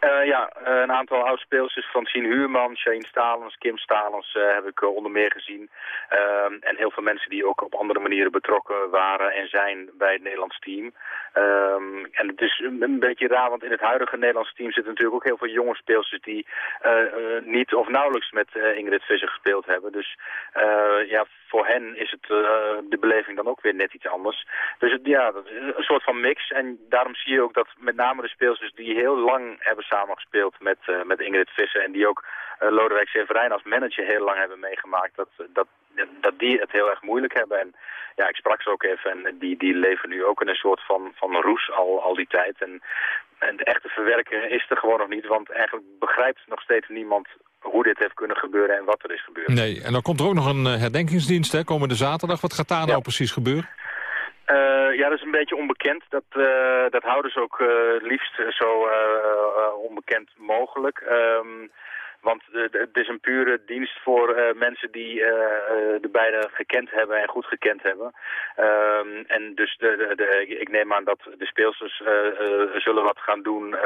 Uh, ja, uh, een aantal oud-speelsters. Francine Huurman, Shane Stalens, Kim Stalens uh, heb ik onder meer gezien. Ehm, en heel veel mensen die ook op andere manieren betrokken waren en zijn bij het Nederlands team. Um, en het is een beetje raar, want in het huidige Nederlandse team zitten natuurlijk ook heel veel jonge speelsters die niet of nauwelijks met Ingrid Visser gespeeld hebben. Dus ja, voor hen is het de beleving dan ook weer net iets anders. Dus ja, dat is een soort van mix. En daarom zie je ook dat met name de speelsters die heel lang hebben samengespeeld met, uh, met Ingrid Visser. En die ook uh, Lodewijk Severijn als manager heel lang hebben meegemaakt. Dat, dat, dat die het heel erg moeilijk hebben. En ja, ik sprak ze ook even en die, die leven nu ook in een soort van, van roes al, al die tijd. En, en de echte verwerking is er gewoon nog niet. Want eigenlijk begrijpt nog steeds niemand hoe dit heeft kunnen gebeuren en wat er is gebeurd. Nee, en dan komt er ook nog een herdenkingsdienst, hè, komende zaterdag. Wat gaat daar nou precies gebeuren? Ja, dat is een beetje onbekend. Dat, dat houden ze ook liefst zo onbekend mogelijk. Ehm, want het is een pure dienst voor uh, mensen die uh, de beide gekend hebben en goed gekend hebben. Um, en dus de, de, de, ik neem aan dat de speelsters uh, zullen wat gaan doen,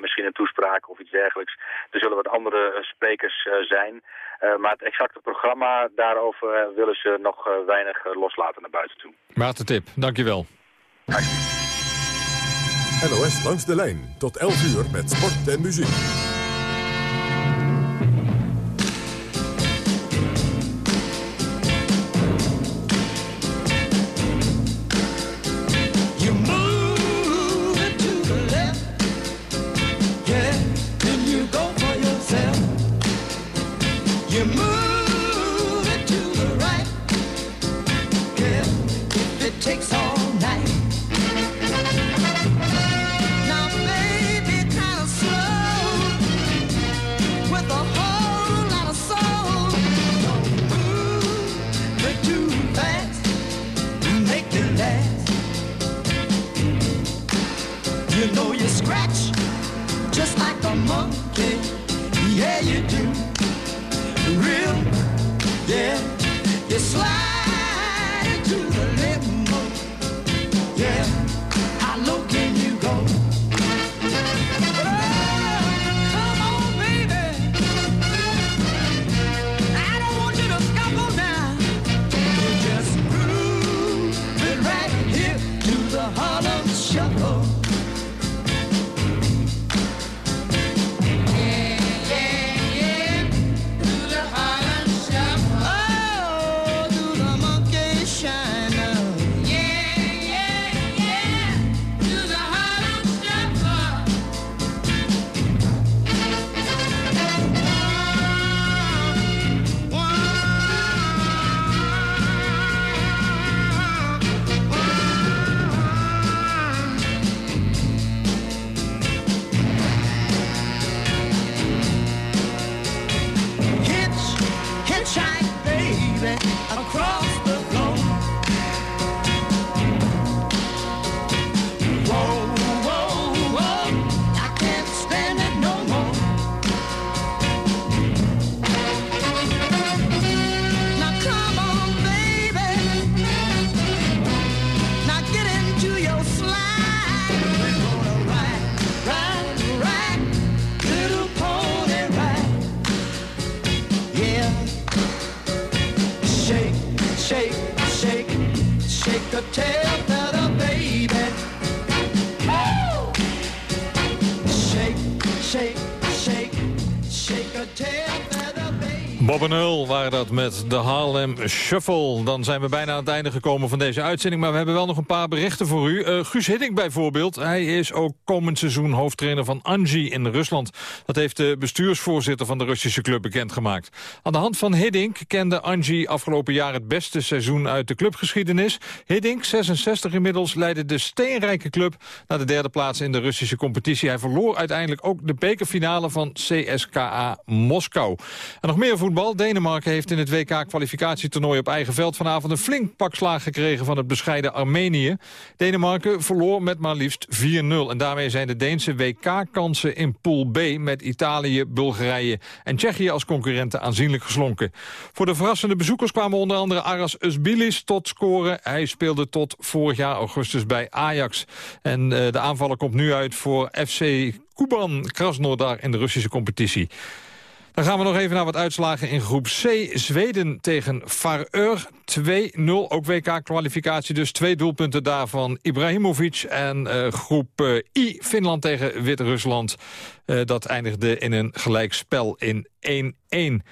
misschien een toespraak of iets dergelijks. Er zullen wat andere sprekers zijn. maar het exacte programma, daarover willen ze nog weinig loslaten naar buiten toe. Maarten Tip, dankjewel. NOS langs de lijn tot 11 uur met sport en muziek. Waren dat met de Harlem Shuffle. Dan zijn we bijna aan het einde gekomen van deze uitzending... maar we hebben wel nog een paar berichten voor u. Uh, Guus Hiddink bijvoorbeeld, hij is ook komend seizoen hoofdtrainer van Anji in Rusland. Dat heeft de bestuursvoorzitter van de Russische club bekendgemaakt. Aan de hand van Hiddink kende Anji afgelopen jaar het beste seizoen uit de clubgeschiedenis. Hiddink, 66 inmiddels, leidde de steenrijke club naar de derde plaats in de Russische competitie. Hij verloor uiteindelijk ook de bekerfinale van CSKA Moskou. En nog meer voetbal. Denemarken heeft in het WK-kwalificatietoernooi op eigen veld vanavond een flink pak slaag gekregen van het bescheiden Armenië. Denemarken verloor met maar liefst 4-0. En daarmee zijn de Deense WK-kansen in Pool B met Italië, Bulgarije en Tsjechië als concurrenten aanzienlijk geslonken. Voor de verrassende bezoekers kwamen onder andere Aras Usbilis tot scoren. Hij speelde tot vorig jaar augustus bij Ajax. En uh, de aanvaller komt nu uit voor FC Kuban Krasnodar in de Russische competitie. Dan gaan we nog even naar wat uitslagen in groep C. Zweden tegen Fareur 2-0. Ook WK-kwalificatie, dus twee doelpunten daarvan Ibrahimovic. En uh, groep uh, I, Finland tegen Wit-Rusland. Uh, dat eindigde in een gelijkspel in 1-1.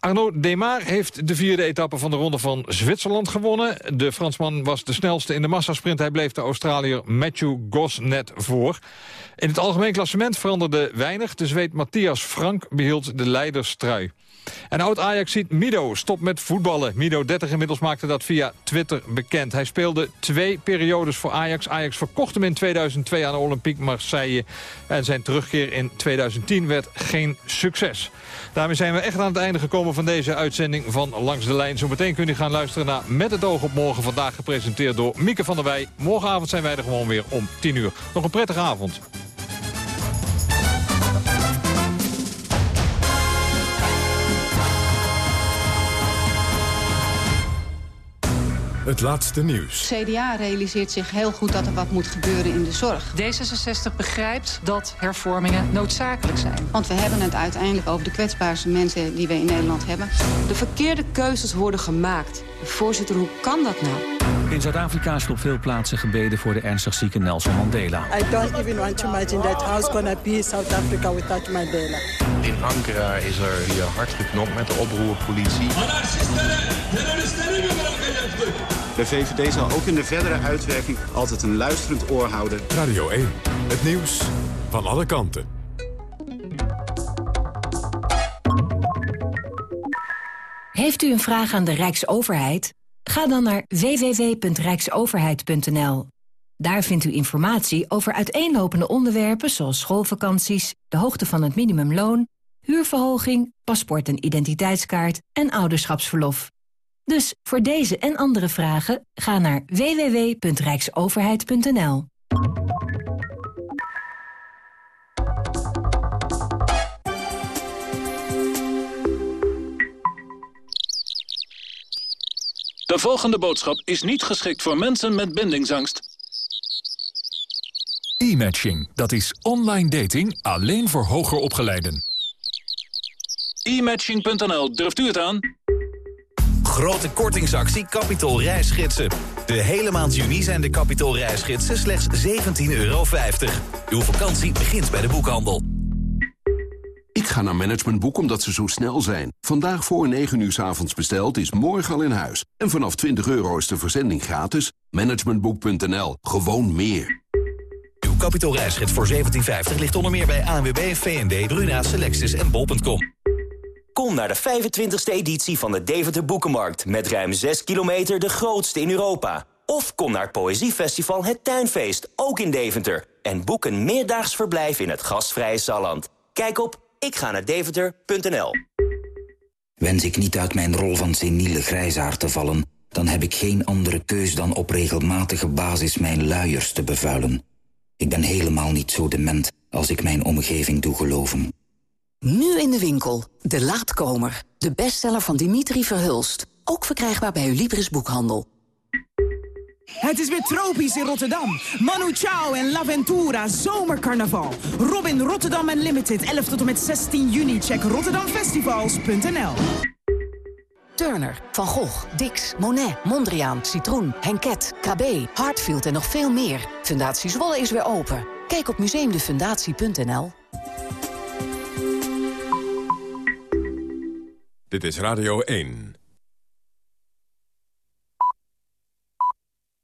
Arnaud Demar heeft de vierde etappe van de Ronde van Zwitserland gewonnen. De Fransman was de snelste in de massasprint. Hij bleef de Australiër Matthew Goss net voor. In het algemeen klassement veranderde weinig. De Zweed Matthias Frank behield de leiderstrui. En oud-Ajax ziet Mido stopt met voetballen. Mido 30 inmiddels maakte dat via Twitter bekend. Hij speelde twee periodes voor Ajax. Ajax verkocht hem in 2002 aan Olympique Marseille. En zijn terugkeer in 2010 werd geen succes. Daarmee zijn we echt aan het einde gekomen van deze uitzending van Langs de Lijn. Zometeen kunt u gaan luisteren naar Met het oog op morgen. Vandaag gepresenteerd door Mieke van der Wij. Morgenavond zijn wij er gewoon weer om 10 uur. Nog een prettige avond. Het laatste nieuws. CDA realiseert zich heel goed dat er wat moet gebeuren in de zorg. D66 begrijpt dat hervormingen noodzakelijk zijn. Want we hebben het uiteindelijk over de kwetsbaarste mensen die we in Nederland hebben. De verkeerde keuzes worden gemaakt. Voorzitter, hoe kan dat nou? In Zuid-Afrika is er op veel plaatsen gebeden voor de ernstig zieke Nelson Mandela. I don't even want to imagine that house gonna be South Africa without Mandela. In Ankara is er hier hard geknopt met de oproerpolitie. De VVD zal ook in de verdere uitwerking altijd een luisterend oor houden. Radio 1, het nieuws van alle kanten. Heeft u een vraag aan de Rijksoverheid? Ga dan naar www.rijksoverheid.nl. Daar vindt u informatie over uiteenlopende onderwerpen zoals schoolvakanties, de hoogte van het minimumloon, huurverhoging, paspoort en identiteitskaart en ouderschapsverlof. Dus voor deze en andere vragen ga naar www.rijksoverheid.nl. De volgende boodschap is niet geschikt voor mensen met bindingsangst. E-matching, dat is online dating alleen voor hoger opgeleiden. E-matching.nl, durft u het aan? Grote kortingsactie Capitol reisgidsen. De hele maand juni zijn de Capitol reisgidsen slechts 17,50 euro. Uw vakantie begint bij de boekhandel. Ik ga naar Managementboek omdat ze zo snel zijn. Vandaag voor 9 uur s avonds besteld is morgen al in huis. En vanaf 20 euro is de verzending gratis. Managementboek.nl. Gewoon meer. Uw Capitol reisgids voor 17,50 ligt onder meer bij ANWB, VND, Bruna, Selectis en Bol.com. Kom naar de 25e editie van de Deventer Boekenmarkt... met ruim 6 kilometer de grootste in Europa. Of kom naar het Poëziefestival Het Tuinfeest, ook in Deventer... en boek een meerdaags verblijf in het gastvrije Salland. Kijk op ikga naar Wens ik niet uit mijn rol van seniele grijzaar te vallen... dan heb ik geen andere keus dan op regelmatige basis mijn luiers te bevuilen. Ik ben helemaal niet zo dement als ik mijn omgeving doe geloven. Nu in de winkel. De Laatkomer. De bestseller van Dimitri Verhulst. Ook verkrijgbaar bij uw Libris Boekhandel. Het is weer tropisch in Rotterdam. Manu Chao en L'Aventura Zomercarnaval. Robin Rotterdam Unlimited 11 tot en met 16 juni. Check rotterdamfestivals.nl Turner, Van Gogh, Dix, Monet, Mondriaan, Citroen, Henket, KB, Hartfield en nog veel meer. Fundatie Zwolle is weer open. Kijk op museumdefundatie.nl. Dit is Radio 1.